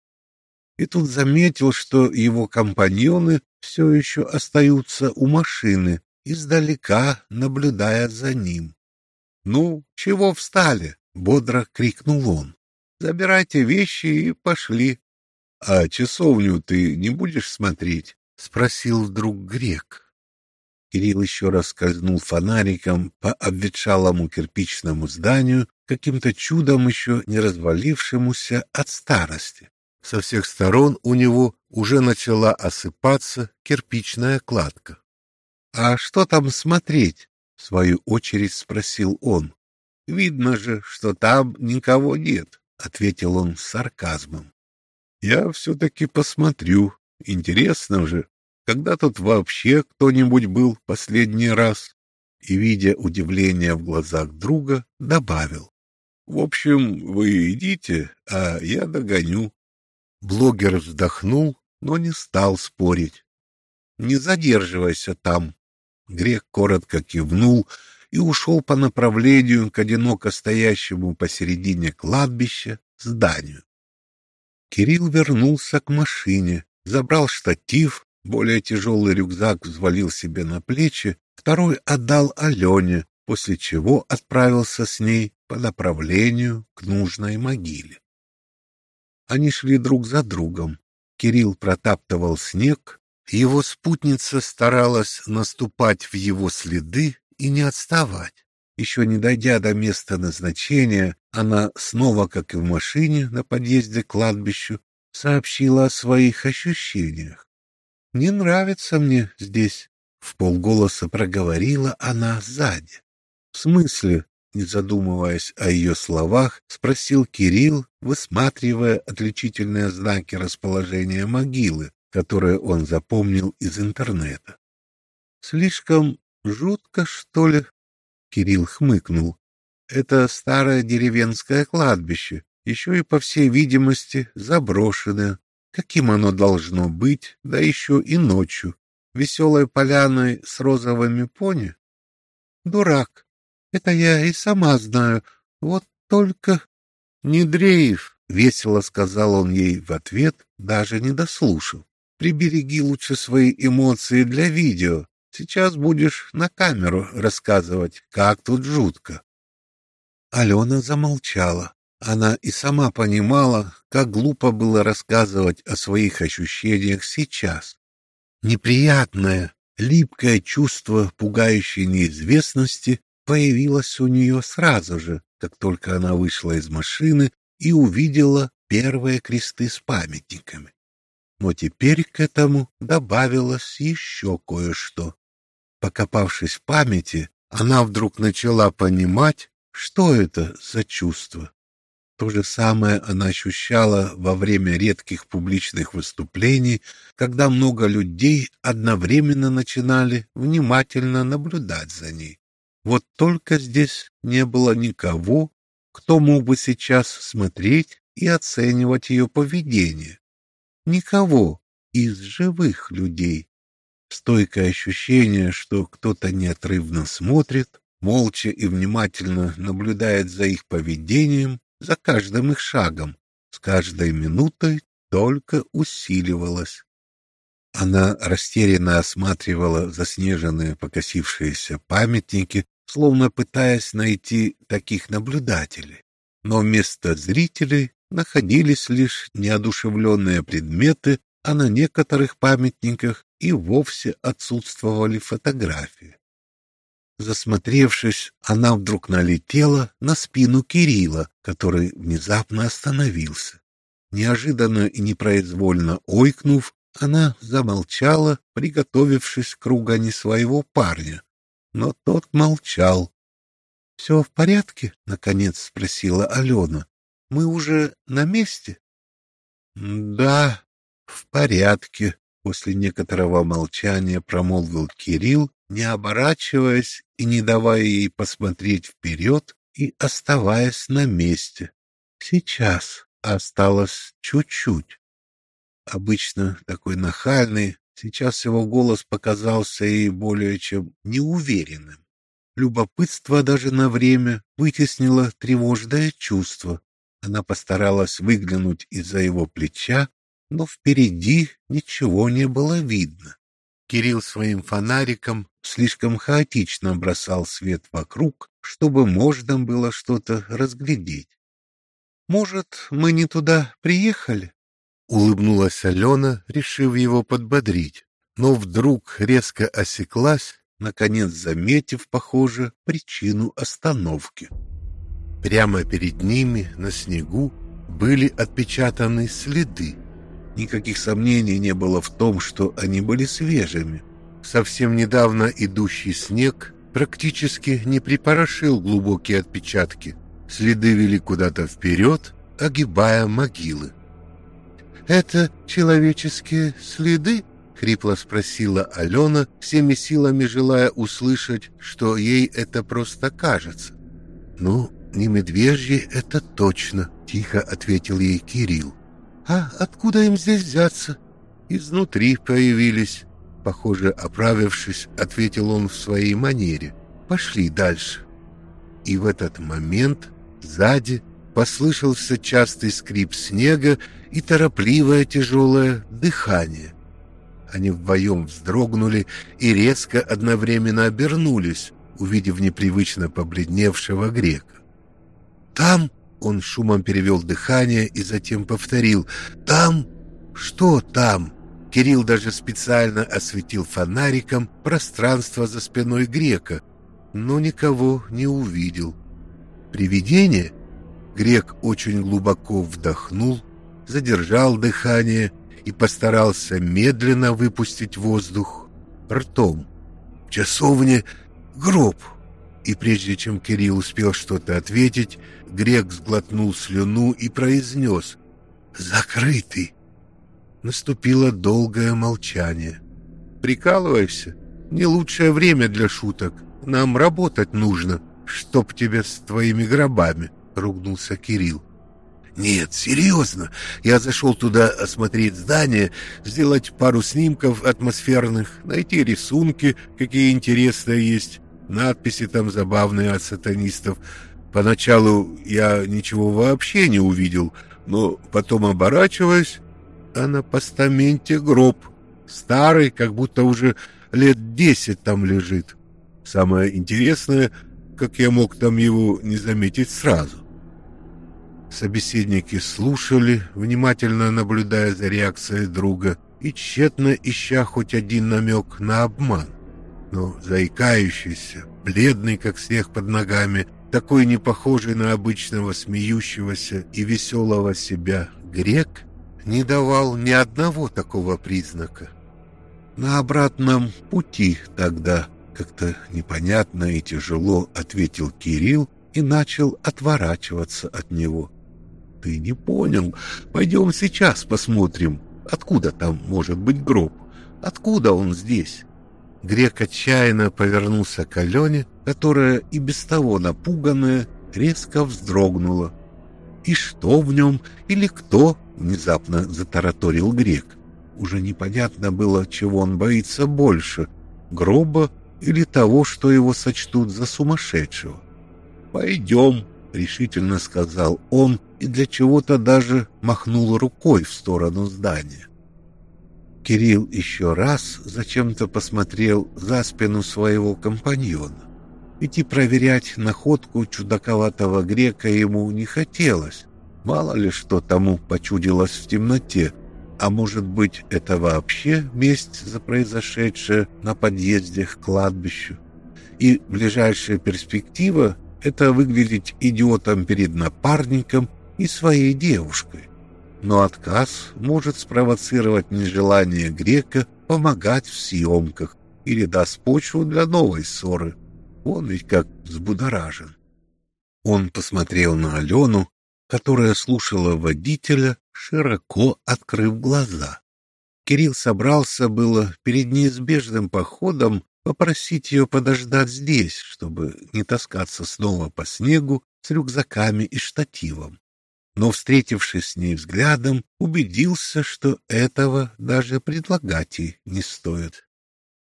И тут заметил, что его компаньоны все еще остаются у машины, издалека наблюдая за ним. «Ну, чего встали?» — бодро крикнул он. «Забирайте вещи и пошли». «А часовню ты не будешь смотреть?» — спросил вдруг грек. Кирилл еще раз скользнул фонариком по обветшалому кирпичному зданию, каким-то чудом еще не развалившемуся от старости. Со всех сторон у него уже начала осыпаться кирпичная кладка. «А что там смотреть?» — в свою очередь спросил он. «Видно же, что там никого нет», — ответил он с сарказмом. «Я все-таки посмотрю. Интересно же, когда тут вообще кто-нибудь был последний раз? И, видя удивление в глазах друга, добавил. В общем, вы идите, а я догоню. Блогер вздохнул, но не стал спорить. Не задерживайся там. Грек коротко кивнул и ушел по направлению к одиноко стоящему посередине кладбища зданию. Кирилл вернулся к машине, забрал штатив, более тяжелый рюкзак взвалил себе на плечи, второй отдал Алене, после чего отправился с ней по направлению к нужной могиле. Они шли друг за другом. Кирилл протаптывал снег, его спутница старалась наступать в его следы и не отставать. Еще не дойдя до места назначения, она снова, как и в машине на подъезде к кладбищу, сообщила о своих ощущениях. Не нравится мне здесь, в полголоса проговорила она сзади. В смысле? Не задумываясь о ее словах, спросил Кирилл, высматривая отличительные знаки расположения могилы, которые он запомнил из интернета. Слишком жутко, что ли? Кирилл хмыкнул. Это старое деревенское кладбище, еще и по всей видимости заброшенное. Каким оно должно быть, да еще и ночью, веселой поляной с розовыми пони? Дурак. Это я и сама знаю. Вот только... Не дрейф, — весело сказал он ей в ответ, даже не дослушав. Прибереги лучше свои эмоции для видео. Сейчас будешь на камеру рассказывать, как тут жутко. Алена замолчала. Она и сама понимала, как глупо было рассказывать о своих ощущениях сейчас. Неприятное, липкое чувство пугающей неизвестности появилось у нее сразу же, как только она вышла из машины и увидела первые кресты с памятниками. Но теперь к этому добавилось еще кое-что. Покопавшись в памяти, она вдруг начала понимать, что это за чувство. То же самое она ощущала во время редких публичных выступлений, когда много людей одновременно начинали внимательно наблюдать за ней. Вот только здесь не было никого, кто мог бы сейчас смотреть и оценивать ее поведение. Никого из живых людей. Стойкое ощущение, что кто-то неотрывно смотрит, молча и внимательно наблюдает за их поведением, за каждым их шагом, с каждой минутой только усиливалась. Она растерянно осматривала заснеженные покосившиеся памятники, словно пытаясь найти таких наблюдателей. Но вместо зрителей находились лишь неодушевленные предметы, а на некоторых памятниках и вовсе отсутствовали фотографии. Засмотревшись, она вдруг налетела на спину Кирилла, который внезапно остановился. Неожиданно и непроизвольно ойкнув, она замолчала, приготовившись к ругани своего парня. Но тот молчал. — Все в порядке? — наконец спросила Алена. — Мы уже на месте? — Да, в порядке, — после некоторого молчания промолвил Кирилл не оборачиваясь и не давая ей посмотреть вперед и оставаясь на месте. Сейчас осталось чуть-чуть. Обычно такой нахальный, сейчас его голос показался ей более чем неуверенным. Любопытство даже на время вытеснило тревожное чувство. Она постаралась выглянуть из-за его плеча, но впереди ничего не было видно. Кирилл своим фонариком слишком хаотично бросал свет вокруг, чтобы можно было что-то разглядеть. «Может, мы не туда приехали?» — улыбнулась Алена, решив его подбодрить, но вдруг резко осеклась наконец заметив, похоже, причину остановки. Прямо перед ними на снегу были отпечатаны следы. Никаких сомнений не было в том, что они были свежими. Совсем недавно идущий снег практически не припорошил глубокие отпечатки. Следы вели куда-то вперед, огибая могилы. «Это человеческие следы?» — хрипло спросила Алена, всеми силами желая услышать, что ей это просто кажется. «Ну, не медвежьи, это точно», — тихо ответил ей Кирилл. «А откуда им здесь взяться?» «Изнутри появились». Похоже, оправившись, ответил он в своей манере. «Пошли дальше». И в этот момент сзади послышался частый скрип снега и торопливое тяжелое дыхание. Они вдвоем вздрогнули и резко одновременно обернулись, увидев непривычно побледневшего грека. «Там!» — он шумом перевел дыхание и затем повторил. «Там? Что там?» Кирилл даже специально осветил фонариком пространство за спиной грека, но никого не увидел. «Привидение?» Грек очень глубоко вдохнул, задержал дыхание и постарался медленно выпустить воздух ртом. В часовне гроб. И прежде чем Кирилл успел что-то ответить, грек сглотнул слюну и произнес «Закрытый». Наступило долгое молчание. «Прикалываешься? Не лучшее время для шуток. Нам работать нужно, чтоб тебе с твоими гробами», — ругнулся Кирилл. Нет, серьезно. Я зашел туда осмотреть здание, сделать пару снимков атмосферных, найти рисунки, какие интересные есть, надписи там забавные от сатанистов. Поначалу я ничего вообще не увидел, но потом оборачиваюсь, а на постаменте гроб. Старый, как будто уже лет десять там лежит. Самое интересное, как я мог там его не заметить сразу. Собеседники слушали, внимательно наблюдая за реакцией друга и тщетно ища хоть один намек на обман. Но заикающийся, бледный, как снег под ногами, такой не похожий на обычного смеющегося и веселого себя грек, не давал ни одного такого признака. На обратном пути тогда как-то непонятно и тяжело ответил Кирилл и начал отворачиваться от него ты не понял. Пойдем сейчас посмотрим, откуда там может быть гроб. Откуда он здесь?» Грек отчаянно повернулся к Алене, которая и без того напуганная резко вздрогнула. «И что в нем? Или кто?» — внезапно затараторил Грек. Уже непонятно было, чего он боится больше — гроба или того, что его сочтут за сумасшедшего. «Пойдем», — решительно сказал он и для чего-то даже махнул рукой в сторону здания. Кирилл еще раз зачем-то посмотрел за спину своего компаньона. Идти проверять находку чудаковатого грека ему не хотелось. Мало ли что тому почудилось в темноте, а может быть это вообще месть за произошедшее на подъезде к кладбищу. И ближайшая перспектива — это выглядеть идиотом перед напарником и своей девушкой. Но отказ может спровоцировать нежелание грека помогать в съемках или даст почву для новой ссоры. Он ведь как взбудоражен. Он посмотрел на Алену, которая слушала водителя, широко открыв глаза. Кирилл собрался было перед неизбежным походом попросить ее подождать здесь, чтобы не таскаться снова по снегу с рюкзаками и штативом но, встретившись с ней взглядом, убедился, что этого даже предлагать ей не стоит.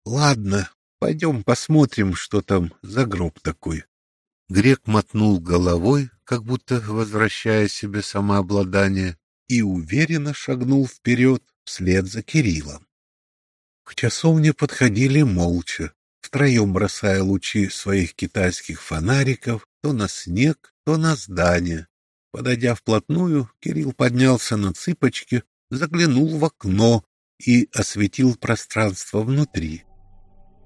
«Ладно, пойдем посмотрим, что там за гроб такой». Грек мотнул головой, как будто возвращая себе самообладание, и уверенно шагнул вперед вслед за Кириллом. К часовне подходили молча, втроем бросая лучи своих китайских фонариков то на снег, то на здание, Подойдя вплотную, Кирилл поднялся на цыпочки, заглянул в окно и осветил пространство внутри.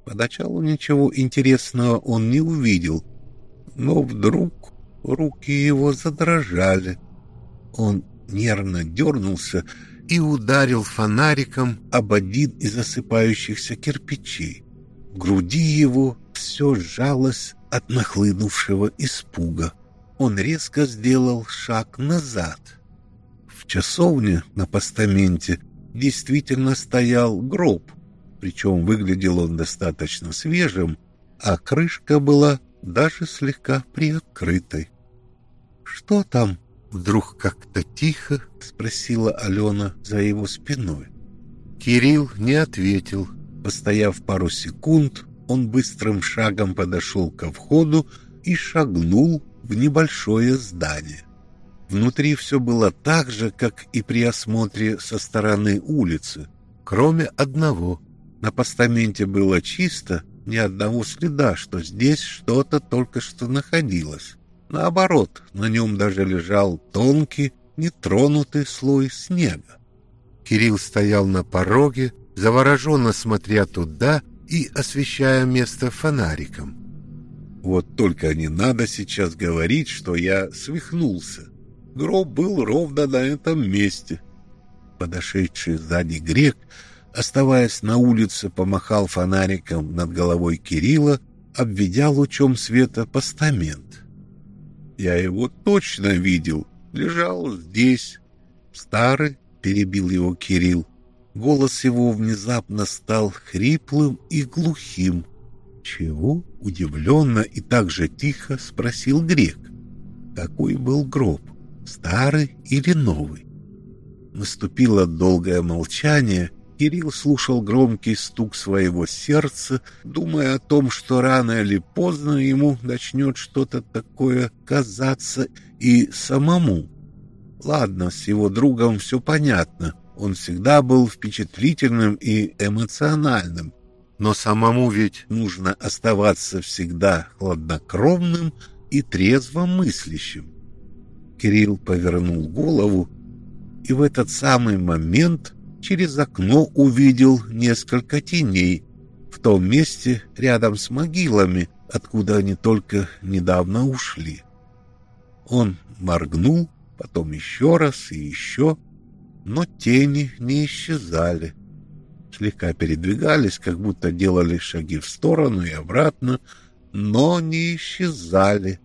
Поначалу ничего интересного он не увидел, но вдруг руки его задрожали. Он нервно дернулся и ударил фонариком об один из осыпающихся кирпичей. В груди его все сжалось от нахлынувшего испуга. Он резко сделал шаг назад. В часовне на постаменте действительно стоял гроб, причем выглядел он достаточно свежим, а крышка была даже слегка приоткрытой. «Что там?» — вдруг как-то тихо спросила Алена за его спиной. Кирилл не ответил. Постояв пару секунд, он быстрым шагом подошел ко входу и шагнул в небольшое здание. Внутри все было так же, как и при осмотре со стороны улицы, кроме одного. На постаменте было чисто, ни одного следа, что здесь что-то только что находилось. Наоборот, на нем даже лежал тонкий, нетронутый слой снега. Кирилл стоял на пороге, завороженно смотря туда и освещая место фонариком. Вот только не надо сейчас говорить, что я свихнулся. Гроб был ровно на этом месте. Подошедший сзади грек, оставаясь на улице, помахал фонариком над головой Кирилла, обведя лучом света постамент. Я его точно видел, лежал здесь. Старый, перебил его Кирилл. Голос его внезапно стал хриплым и глухим. «Чего?» — удивленно и так же тихо спросил грек. «Какой был гроб? Старый или новый?» Наступило долгое молчание. Кирилл слушал громкий стук своего сердца, думая о том, что рано или поздно ему начнет что-то такое казаться и самому. Ладно, с его другом все понятно. Он всегда был впечатлительным и эмоциональным. Но самому ведь нужно оставаться всегда хладнокровным и трезво мыслящим. Кирилл повернул голову и в этот самый момент через окно увидел несколько теней в том месте рядом с могилами, откуда они только недавно ушли. Он моргнул, потом еще раз и еще но тени не исчезали. Слегка передвигались, как будто делали шаги в сторону и обратно, но не исчезали.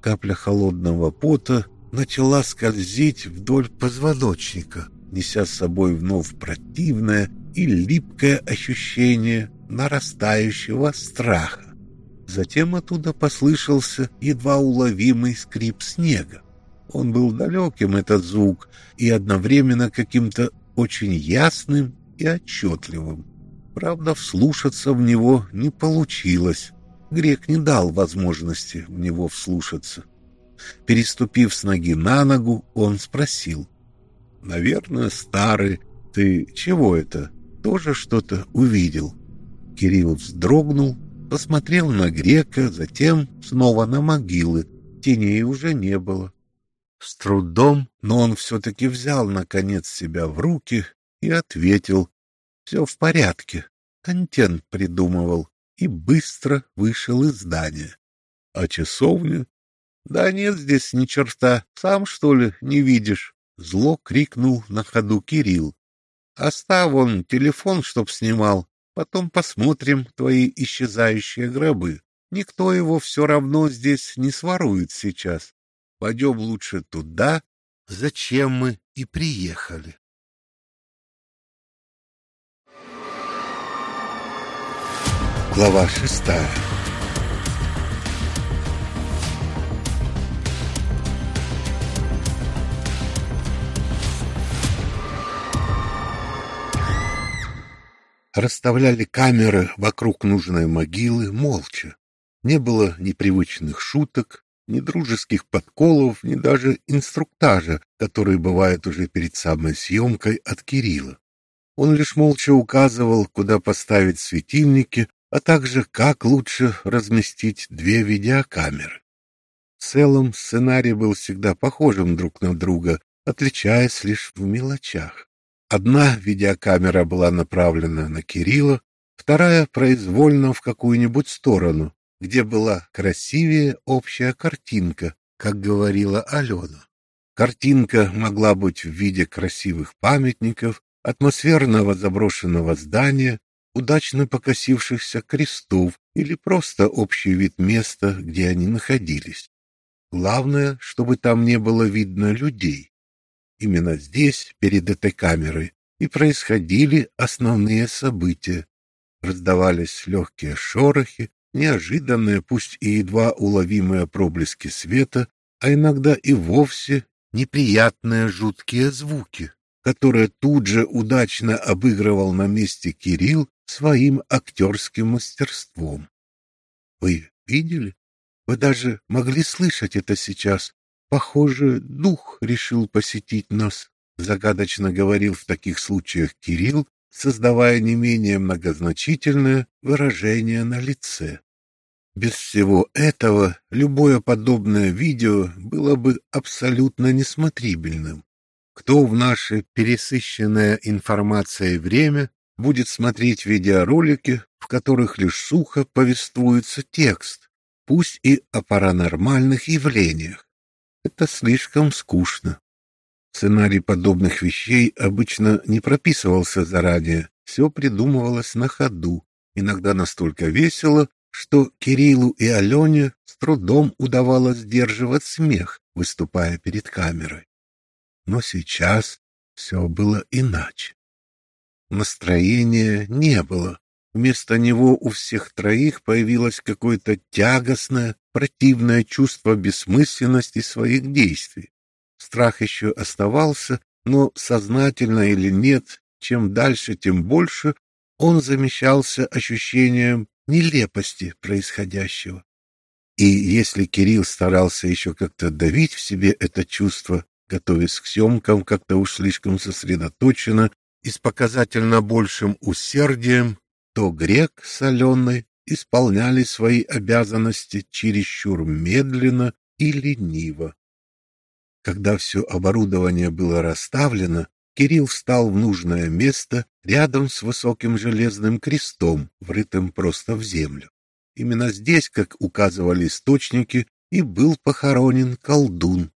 Капля холодного пота начала скользить вдоль позвоночника, неся с собой вновь противное и липкое ощущение нарастающего страха. Затем оттуда послышался едва уловимый скрип снега. Он был далеким, этот звук, и одновременно каким-то очень ясным и отчетливым. Правда, вслушаться в него не получилось. Грек не дал возможности в него вслушаться. Переступив с ноги на ногу, он спросил. «Наверное, старый. Ты чего это? Тоже что-то увидел?» Кирилл вздрогнул, посмотрел на грека, затем снова на могилы. Теней уже не было. С трудом, но он все-таки взял, наконец, себя в руки и ответил. Все в порядке. Контент придумывал и быстро вышел из здания. А часовня? Да нет здесь ни черта. Сам, что ли, не видишь? Зло крикнул на ходу Кирилл. Оставь вон телефон, чтоб снимал. Потом посмотрим твои исчезающие гробы. Никто его все равно здесь не сворует сейчас. Пойдем лучше туда, зачем мы и приехали. Глава шестая Расставляли камеры вокруг нужной могилы молча. Не было непривычных шуток, ни дружеских подколов, ни даже инструктажа, который бывает уже перед самой съемкой от Кирилла. Он лишь молча указывал, куда поставить светильники, а также как лучше разместить две видеокамеры. В целом сценарий был всегда похожим друг на друга, отличаясь лишь в мелочах. Одна видеокамера была направлена на Кирилла, вторая произвольно в какую-нибудь сторону, где была красивее общая картинка, как говорила Алена. Картинка могла быть в виде красивых памятников, атмосферного заброшенного здания, удачно покосившихся крестов или просто общий вид места, где они находились. Главное, чтобы там не было видно людей. Именно здесь, перед этой камерой, и происходили основные события. Раздавались легкие шорохи, неожиданные, пусть и едва уловимые проблески света, а иногда и вовсе неприятные жуткие звуки, которые тут же удачно обыгрывал на месте Кирилл своим актерским мастерством. Вы видели? Вы даже могли слышать это сейчас. Похоже, дух решил посетить нас, загадочно говорил в таких случаях Кирилл, создавая не менее многозначительное выражение на лице. Без всего этого любое подобное видео было бы абсолютно несмотрибельным. Кто в наше пересыщенное информацией время будет смотреть видеоролики, в которых лишь сухо повествуется текст, пусть и о паранормальных явлениях? Это слишком скучно. Сценарий подобных вещей обычно не прописывался заранее, все придумывалось на ходу, иногда настолько весело, что Кириллу и Алене с трудом удавалось сдерживать смех, выступая перед камерой. Но сейчас все было иначе. Настроения не было. Вместо него у всех троих появилось какое-то тягостное, противное чувство бессмысленности своих действий. Страх еще оставался, но сознательно или нет, чем дальше, тем больше он замещался ощущением нелепости происходящего. И если Кирилл старался еще как-то давить в себе это чувство, готовясь к съемкам как-то уж слишком сосредоточенно и с показательно большим усердием, то грек с Аленой исполняли свои обязанности чересчур медленно и лениво. Когда все оборудование было расставлено, Кирилл встал в нужное место рядом с высоким железным крестом, врытым просто в землю. Именно здесь, как указывали источники, и был похоронен колдун.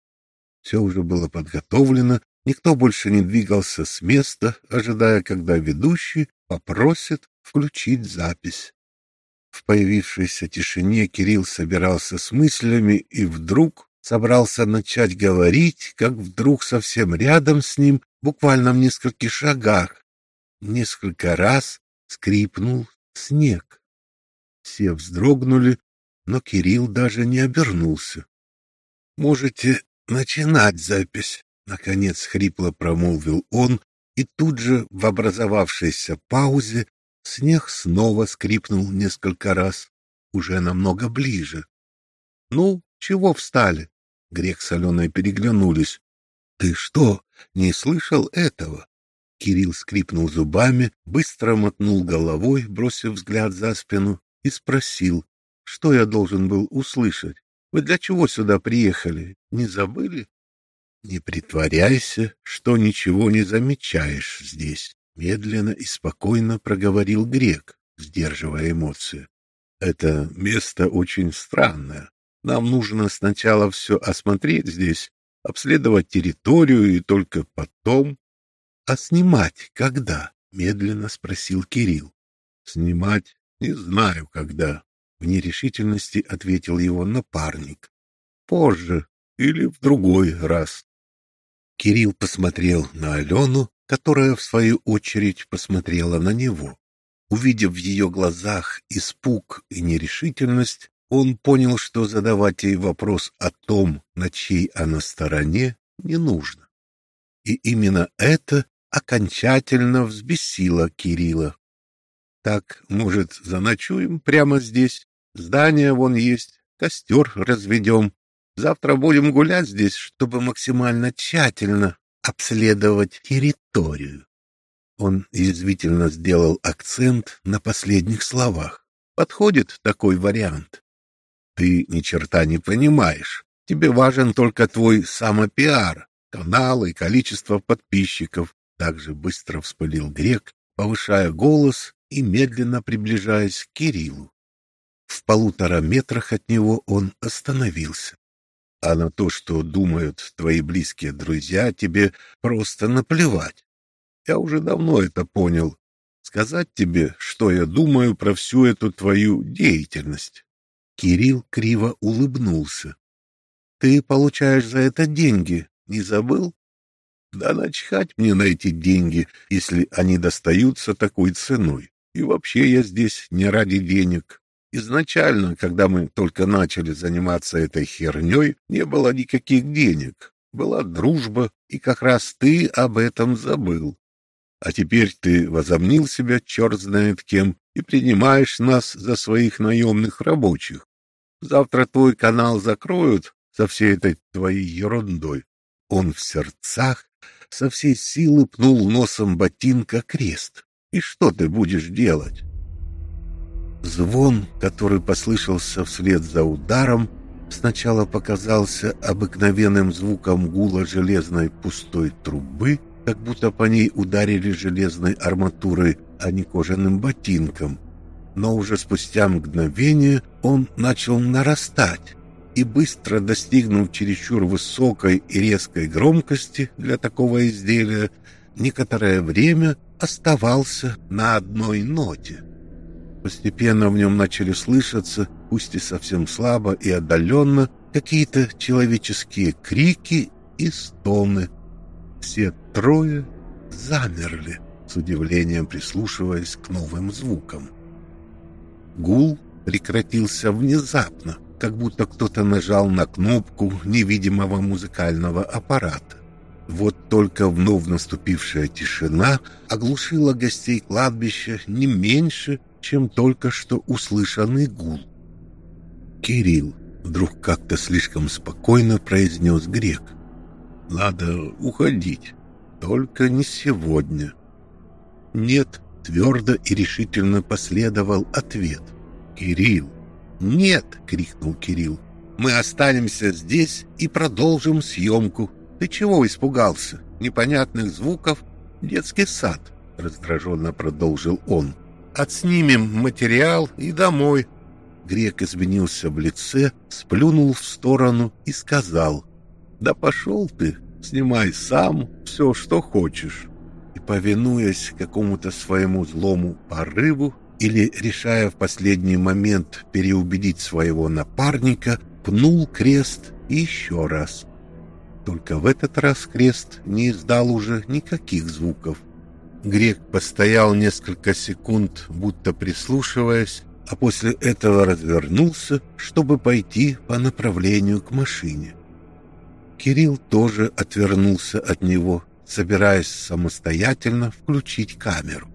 Все уже было подготовлено, никто больше не двигался с места, ожидая, когда ведущий попросит включить запись. В появившейся тишине Кирилл собирался с мыслями и вдруг собрался начать говорить, как вдруг совсем рядом с ним, буквально в нескольких шагах, несколько раз скрипнул снег. Все вздрогнули, но Кирилл даже не обернулся. «Можете начинать запись», — наконец хрипло промолвил он, и тут же в образовавшейся паузе снег снова скрипнул несколько раз, уже намного ближе. «Ну, чего встали?» Грех с Аленой переглянулись. «Ты что, не слышал этого?» Кирилл скрипнул зубами, быстро мотнул головой, бросив взгляд за спину, и спросил, что я должен был услышать. «Вы для чего сюда приехали? Не забыли?» «Не притворяйся, что ничего не замечаешь здесь», — медленно и спокойно проговорил Грек, сдерживая эмоции. «Это место очень странное. Нам нужно сначала все осмотреть здесь, обследовать территорию и только потом... — А снимать когда? — медленно спросил Кирилл. — Снимать? Не знаю, когда. В нерешительности ответил его напарник. — Позже или в другой раз. Кирилл посмотрел на Алену, которая, в свою очередь, посмотрела на него. Увидев в ее глазах испуг и нерешительность, он понял, что задавать ей вопрос о том, на чьей она стороне, не нужно. И именно это окончательно взбесило Кирилла. Так, может, заночуем прямо здесь? Здание вон есть, костер разведем. Завтра будем гулять здесь, чтобы максимально тщательно обследовать территорию. Он язвительно сделал акцент на последних словах. Подходит такой вариант. Ты ни черта не понимаешь. Тебе важен только твой самопиар, канал и количество подписчиков. Также быстро вспылил грек, повышая голос и медленно приближаясь к Кириллу. В полутора метрах от него он остановился. А на то, что думают твои близкие друзья, тебе просто наплевать. Я уже давно это понял. Сказать тебе, что я думаю про всю эту твою деятельность. Кирилл криво улыбнулся. Ты получаешь за это деньги, не забыл? Да начхать мне на эти деньги, если они достаются такой ценой. И вообще я здесь не ради денег. Изначально, когда мы только начали заниматься этой херней, не было никаких денег. Была дружба, и как раз ты об этом забыл. А теперь ты возомнил себя черт знает кем и принимаешь нас за своих наемных рабочих. Завтра твой канал закроют со всей этой твоей ерундой. Он в сердцах со всей силы пнул носом ботинка крест. И что ты будешь делать? Звон, который послышался вслед за ударом, сначала показался обыкновенным звуком гула железной пустой трубы, как будто по ней ударили железной арматурой, а не кожаным ботинком. Но уже спустя мгновение он начал нарастать, и быстро достигнув чересчур высокой и резкой громкости для такого изделия, некоторое время оставался на одной ноте. Постепенно в нем начали слышаться, пусть и совсем слабо и отдаленно, какие-то человеческие крики и стоны. Все трое замерли, с удивлением прислушиваясь к новым звукам. Гул прекратился внезапно, как будто кто-то нажал на кнопку невидимого музыкального аппарата. Вот только вновь наступившая тишина оглушила гостей кладбища не меньше, чем только что услышанный гул. «Кирилл», — вдруг как-то слишком спокойно произнес грек, — «надо уходить, только не сегодня». «Нет», — твердо и решительно последовал ответ. «Кирилл, «Нет!» — крикнул Кирилл. «Мы останемся здесь и продолжим съемку. Ты чего испугался? Непонятных звуков? Детский сад!» — раздраженно продолжил он. «Отснимем материал и домой». Грек изменился в лице, сплюнул в сторону и сказал. «Да пошел ты, снимай сам все, что хочешь». И, повинуясь какому-то своему злому порыву, или, решая в последний момент переубедить своего напарника, пнул крест еще раз. Только в этот раз крест не издал уже никаких звуков. Грек постоял несколько секунд, будто прислушиваясь, а после этого развернулся, чтобы пойти по направлению к машине. Кирилл тоже отвернулся от него, собираясь самостоятельно включить камеру.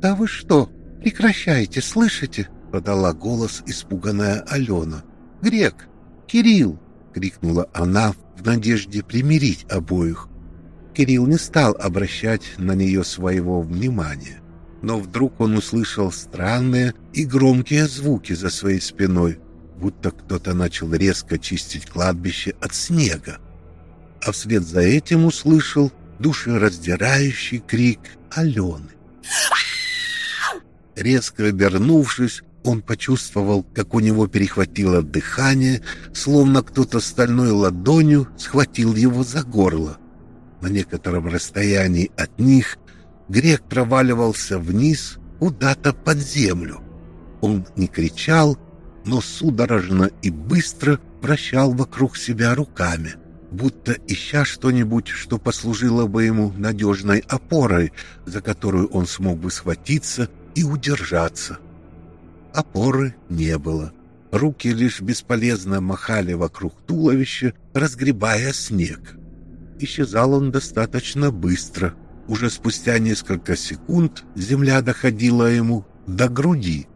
«Да вы что, «Прекращайте, слышите?» — подала голос испуганная Алена. «Грек! Кирилл!» — крикнула она в надежде примирить обоих. Кирилл не стал обращать на нее своего внимания, но вдруг он услышал странные и громкие звуки за своей спиной, будто кто-то начал резко чистить кладбище от снега. А вслед за этим услышал душераздирающий крик Алены. Резко обернувшись, он почувствовал, как у него перехватило дыхание, словно кто-то стальной ладонью схватил его за горло. На некотором расстоянии от них грек проваливался вниз, куда-то под землю. Он не кричал, но судорожно и быстро вращал вокруг себя руками, будто ища что-нибудь, что послужило бы ему надежной опорой, за которую он смог бы схватиться и удержаться. Опоры не было. Руки лишь бесполезно махали вокруг туловища, разгребая снег. Исчезал он достаточно быстро. Уже спустя несколько секунд земля доходила ему до груди.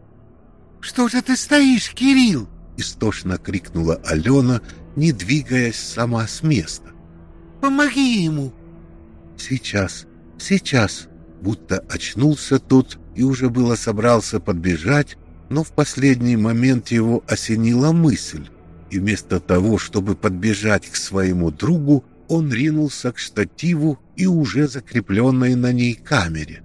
«Что же ты стоишь, Кирилл?» — истошно крикнула Алена, не двигаясь сама с места. «Помоги ему!» «Сейчас, сейчас!» Будто очнулся тот и уже было собрался подбежать, но в последний момент его осенила мысль, и вместо того, чтобы подбежать к своему другу, он ринулся к штативу и уже закрепленной на ней камере.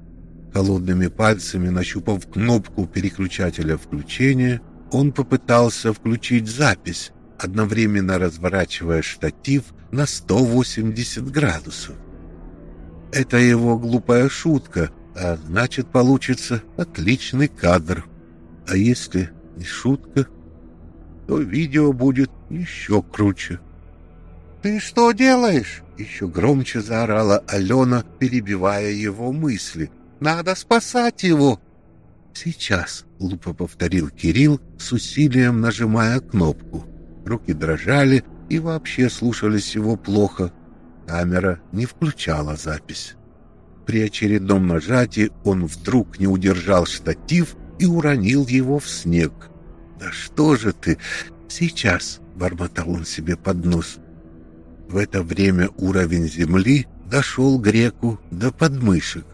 Холодными пальцами нащупав кнопку переключателя включения, он попытался включить запись, одновременно разворачивая штатив на 180 градусов. Это его глупая шутка, а значит получится отличный кадр. А если не шутка, то видео будет еще круче. «Ты что делаешь?» — еще громче заорала Алена, перебивая его мысли. «Надо спасать его!» «Сейчас», — глупо повторил Кирилл, с усилием нажимая кнопку. Руки дрожали и вообще слушались его плохо. Камера не включала запись. При очередном нажатии он вдруг не удержал штатив и уронил его в снег. «Да что же ты? Сейчас!» — бормотал он себе под нос. В это время уровень земли дошел греку до подмышек.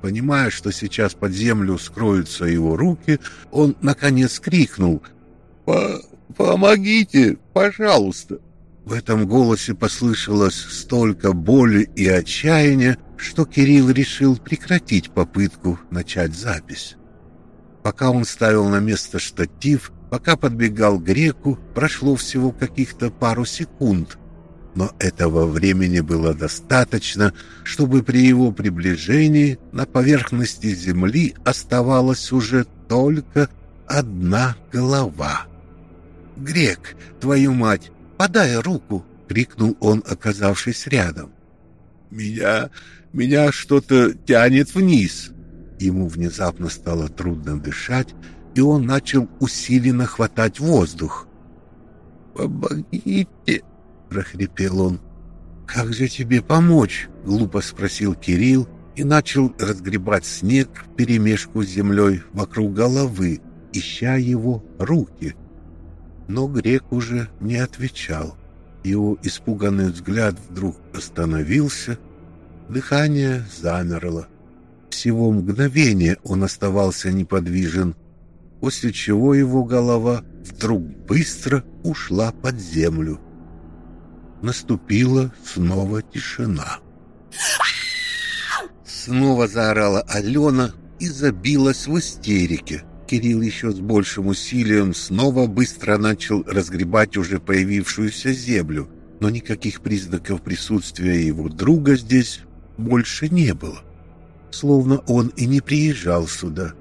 Понимая, что сейчас под землю скроются его руки, он, наконец, крикнул «По «Помогите, пожалуйста!» В этом голосе послышалось столько боли и отчаяния, что Кирилл решил прекратить попытку начать запись. Пока он ставил на место штатив, пока подбегал к греку, прошло всего каких-то пару секунд. Но этого времени было достаточно, чтобы при его приближении на поверхности земли оставалась уже только одна голова. «Грек, твою мать, подай руку!» — крикнул он, оказавшись рядом. «Меня... меня что-то тянет вниз!» Ему внезапно стало трудно дышать, и он начал усиленно хватать воздух. «Помогите!» — прохрипел он. «Как же тебе помочь?» — глупо спросил Кирилл и начал разгребать снег вперемешку с землей вокруг головы, ища его руки — но грек уже не отвечал. Его испуганный взгляд вдруг остановился, дыхание замерло. Всего мгновение он оставался неподвижен, после чего его голова вдруг быстро ушла под землю. Наступила снова тишина. Снова заорала Алена и забилась в истерике. Кирилл еще с большим усилием снова быстро начал разгребать уже появившуюся землю, но никаких признаков присутствия его друга здесь больше не было. Словно он и не приезжал сюда.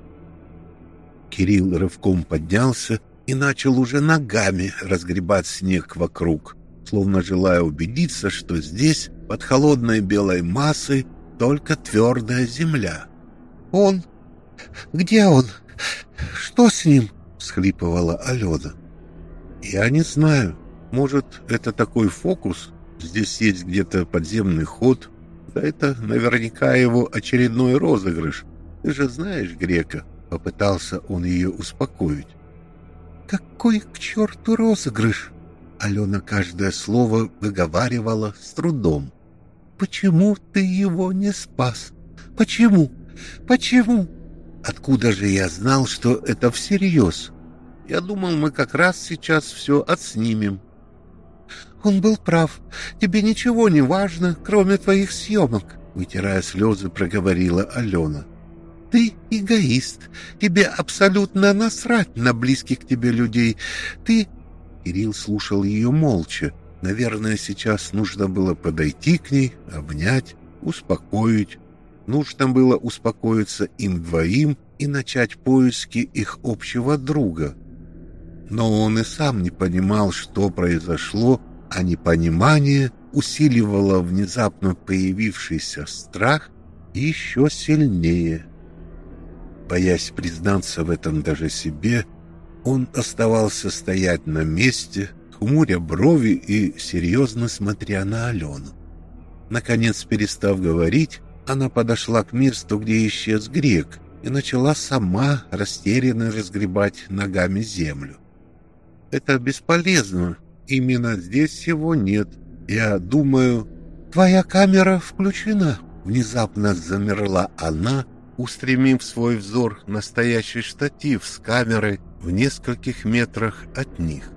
Кирилл рывком поднялся и начал уже ногами разгребать снег вокруг, словно желая убедиться, что здесь, под холодной белой массой, только твердая земля. «Он? Где он?» «Что с ним?» — всхлипывала Алена. «Я не знаю. Может, это такой фокус? Здесь есть где-то подземный ход. Да это наверняка его очередной розыгрыш. Ты же знаешь грека». Попытался он ее успокоить. «Какой к черту розыгрыш?» Алена каждое слово выговаривала с трудом. «Почему ты его не спас? Почему? Почему?» Откуда же я знал, что это всерьез? Я думал, мы как раз сейчас все отснимем. Он был прав. Тебе ничего не важно, кроме твоих съемок, вытирая слезы, проговорила Алена. Ты эгоист. Тебе абсолютно насрать на близких тебе людей. Ты... Кирилл слушал ее молча. Наверное, сейчас нужно было подойти к ней, обнять, успокоить, Нужно было успокоиться им двоим и начать поиски их общего друга. Но он и сам не понимал, что произошло, а непонимание усиливало внезапно появившийся страх еще сильнее. Боясь признаться в этом даже себе, он оставался стоять на месте, хмуря брови и серьезно смотря на Алену. Наконец, перестав говорить, она подошла к месту, где исчез грек, и начала сама растерянно разгребать ногами землю. «Это бесполезно. Именно здесь его нет. Я думаю...» «Твоя камера включена!» Внезапно замерла она, устремив свой взор на стоящий штатив с камерой в нескольких метрах от них.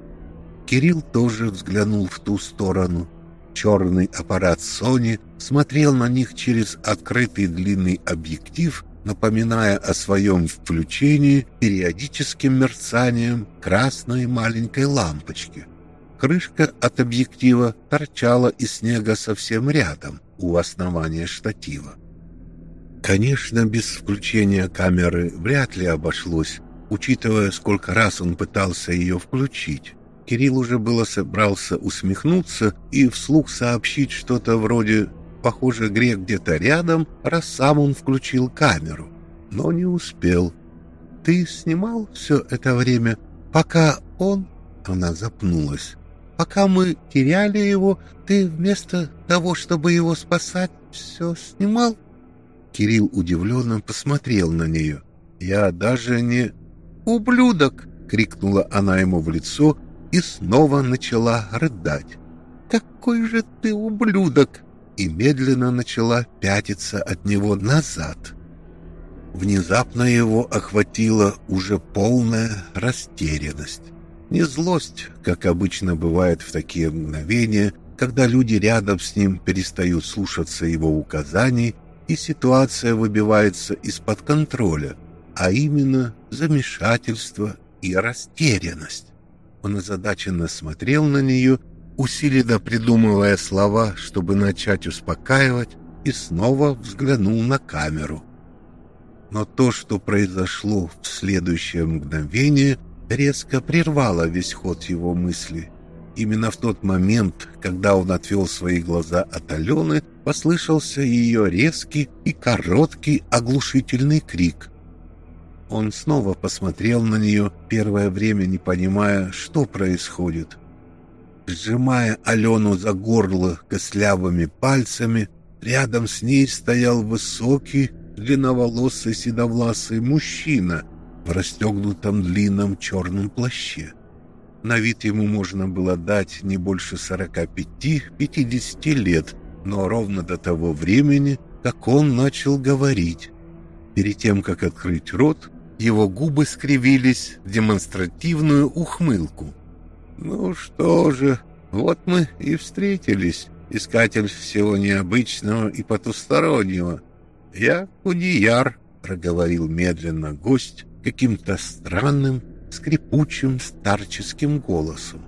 Кирилл тоже взглянул в ту сторону. Черный аппарат Sony смотрел на них через открытый длинный объектив, напоминая о своем включении периодическим мерцанием красной маленькой лампочки. Крышка от объектива торчала из снега совсем рядом, у основания штатива. Конечно, без включения камеры вряд ли обошлось, учитывая, сколько раз он пытался ее включить. Кирилл уже было собрался усмехнуться и вслух сообщить что-то вроде «Похоже, грек где-то рядом, раз сам он включил камеру». Но не успел. «Ты снимал все это время, пока он...» Она запнулась. «Пока мы теряли его, ты вместо того, чтобы его спасать, все снимал?» Кирилл удивленно посмотрел на нее. «Я даже не...» «Ублюдок!» — крикнула она ему в лицо и снова начала рыдать. «Какой же ты ублюдок!» и медленно начала пятиться от него назад. Внезапно его охватила уже полная растерянность. Не злость, как обычно бывает в такие мгновения, когда люди рядом с ним перестают слушаться его указаний и ситуация выбивается из-под контроля, а именно замешательство и растерянность. Он озадаченно смотрел на нее, усиленно придумывая слова, чтобы начать успокаивать, и снова взглянул на камеру. Но то, что произошло в следующее мгновение, резко прервало весь ход его мысли. Именно в тот момент, когда он отвел свои глаза от Алены, послышался ее резкий и короткий оглушительный крик. Он снова посмотрел на нее, первое время не понимая, что происходит. Сжимая Алену за горло костлявыми пальцами, рядом с ней стоял высокий, длинноволосый седовласый мужчина в расстегнутом длинном черном плаще. На вид ему можно было дать не больше 45-50 лет, но ровно до того времени, как он начал говорить. Перед тем, как открыть рот, его губы скривились в демонстративную ухмылку. «Ну что же, вот мы и встретились, искатель всего необычного и потустороннего. Я Кудияр», — проговорил медленно гость каким-то странным, скрипучим старческим голосом.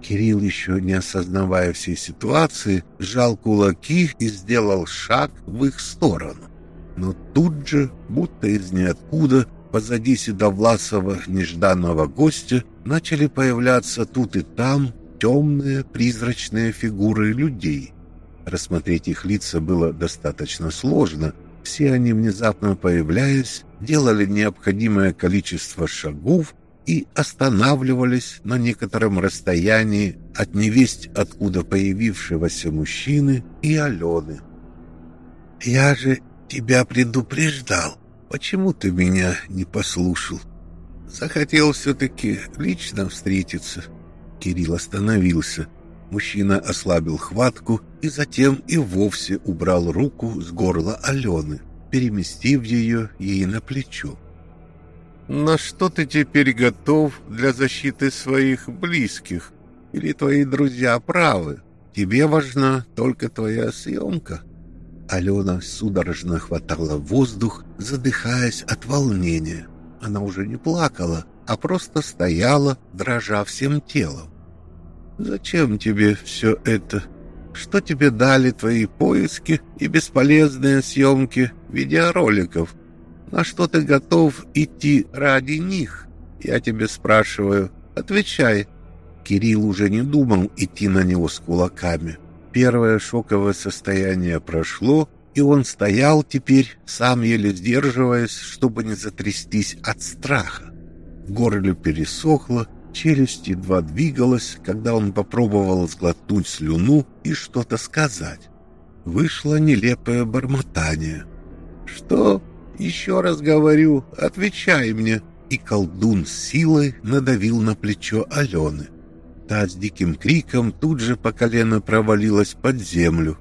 Кирилл, еще не осознавая всей ситуации, сжал кулаки и сделал шаг в их сторону. Но тут же, будто из ниоткуда, позади седовласого нежданного гостя начали появляться тут и там темные призрачные фигуры людей. Рассмотреть их лица было достаточно сложно. Все они, внезапно появляясь, делали необходимое количество шагов и останавливались на некотором расстоянии от невесть откуда появившегося мужчины и Алены. «Я же тебя предупреждал. Почему ты меня не послушал? Захотел все-таки лично встретиться». Кирилл остановился. Мужчина ослабил хватку и затем и вовсе убрал руку с горла Алены, переместив ее ей на плечо. На что ты теперь готов для защиты своих близких? Или твои друзья правы? Тебе важна только твоя съемка?» Алена судорожно хватала воздух, задыхаясь от волнения. Она уже не плакала, а просто стояла, дрожа всем телом. «Зачем тебе все это? Что тебе дали твои поиски и бесполезные съемки видеороликов?» На что ты готов идти ради них? Я тебе спрашиваю. Отвечай. Кирилл уже не думал идти на него с кулаками. Первое шоковое состояние прошло, и он стоял теперь, сам еле сдерживаясь, чтобы не затрястись от страха. В горле пересохло, челюсть едва двигалась, когда он попробовал сглотнуть слюну и что-то сказать. Вышло нелепое бормотание. «Что? Еще раз говорю, отвечай мне!» И колдун силой надавил на плечо Алены. Та с диким криком тут же по колено провалилась под землю.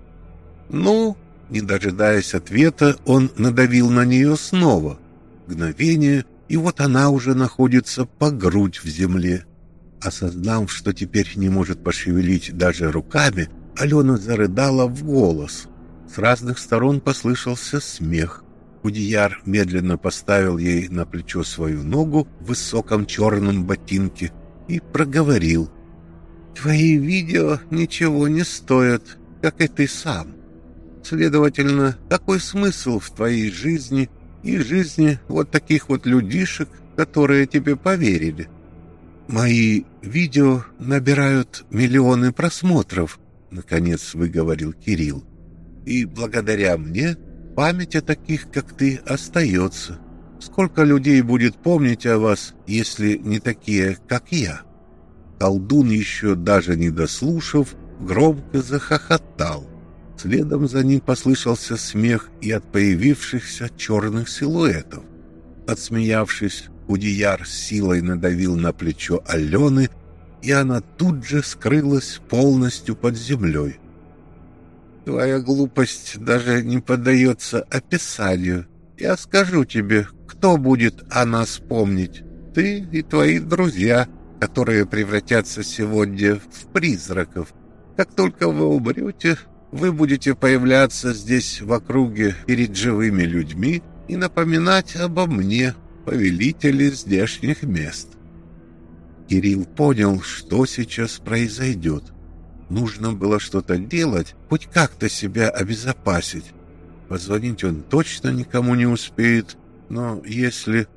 «Ну?» Не дожидаясь ответа, он надавил на нее снова. Мгновение, и вот она уже находится по грудь в земле. Осознав, что теперь не может пошевелить даже руками, Алена зарыдала в голос. С разных сторон послышался смех. Кудияр медленно поставил ей на плечо свою ногу в высоком черном ботинке и проговорил. «Твои видео ничего не стоят, как и ты сам. Следовательно, какой смысл в твоей жизни и жизни вот таких вот людишек, которые тебе поверили?» «Мои видео набирают миллионы просмотров», — наконец выговорил Кирилл. «И благодаря мне память о таких, как ты, остается. Сколько людей будет помнить о вас, если не такие, как я?» Колдун, еще даже не дослушав, громко захохотал. Следом за ним послышался смех и от появившихся черных силуэтов. Отсмеявшись, Удияр с силой надавил на плечо Алены, и она тут же скрылась полностью под землей. «Твоя глупость даже не поддается описанию. Я скажу тебе, кто будет о нас помнить. Ты и твои друзья, которые превратятся сегодня в призраков. Как только вы умрете, вы будете появляться здесь в округе перед живыми людьми и напоминать обо мне, повелители здешних мест. Кирилл понял, что сейчас произойдет. Нужно было что-то делать, хоть как-то себя обезопасить. Позвонить он точно никому не успеет, но если...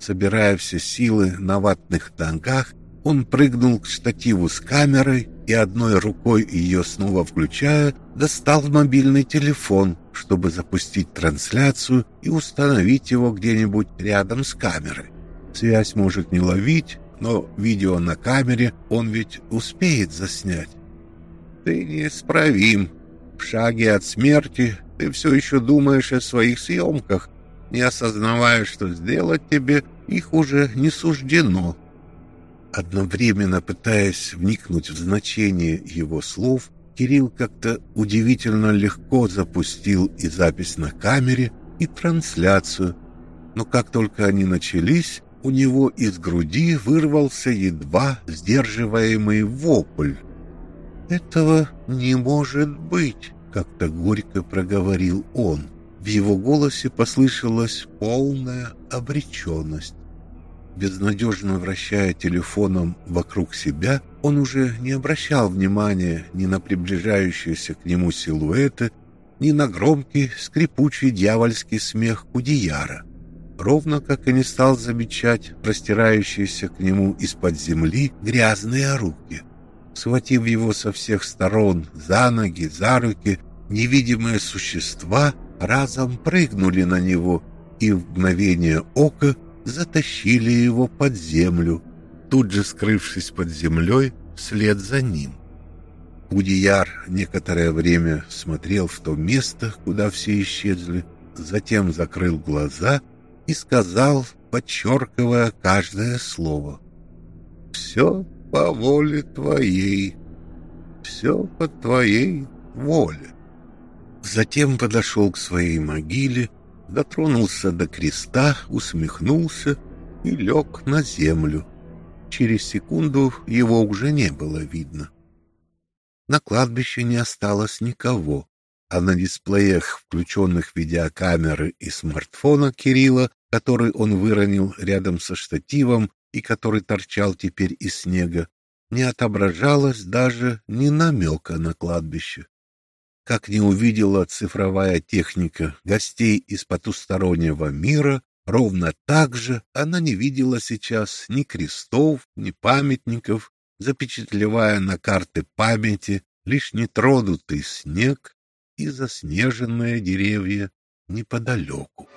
Собирая все силы на ватных ногах, он прыгнул к штативу с камерой и одной рукой ее снова включая, достал мобильный телефон, чтобы запустить трансляцию и установить его где-нибудь рядом с камерой. Связь может не ловить, но видео на камере он ведь успеет заснять. Ты неисправим. В шаге от смерти ты все еще думаешь о своих съемках, не осознавая, что сделать тебе их уже не суждено. Одновременно пытаясь вникнуть в значение его слов, Кирилл как-то удивительно легко запустил и запись на камере, и трансляцию. Но как только они начались, у него из груди вырвался едва сдерживаемый вопль. «Этого не может быть!» — как-то горько проговорил он. В его голосе послышалась полная обреченность. Безнадежно вращая телефоном вокруг себя, он уже не обращал внимания ни на приближающиеся к нему силуэты, ни на громкий, скрипучий дьявольский смех Кудияра, ровно как и не стал замечать простирающиеся к нему из-под земли грязные руки. Схватив его со всех сторон за ноги, за руки, невидимые существа разом прыгнули на него и в мгновение ока затащили его под землю, тут же скрывшись под землей вслед за ним. Удияр некоторое время смотрел в то место, куда все исчезли, затем закрыл глаза и сказал, подчеркивая каждое слово. «Все по воле твоей, все по твоей воле». Затем подошел к своей могиле дотронулся до креста, усмехнулся и лег на землю. Через секунду его уже не было видно. На кладбище не осталось никого, а на дисплеях, включенных видеокамеры и смартфона Кирилла, который он выронил рядом со штативом и который торчал теперь из снега, не отображалось даже ни намека на кладбище как не увидела цифровая техника гостей из потустороннего мира, ровно так же она не видела сейчас ни крестов, ни памятников, запечатлевая на карты памяти лишь нетронутый снег и заснеженные деревья неподалеку.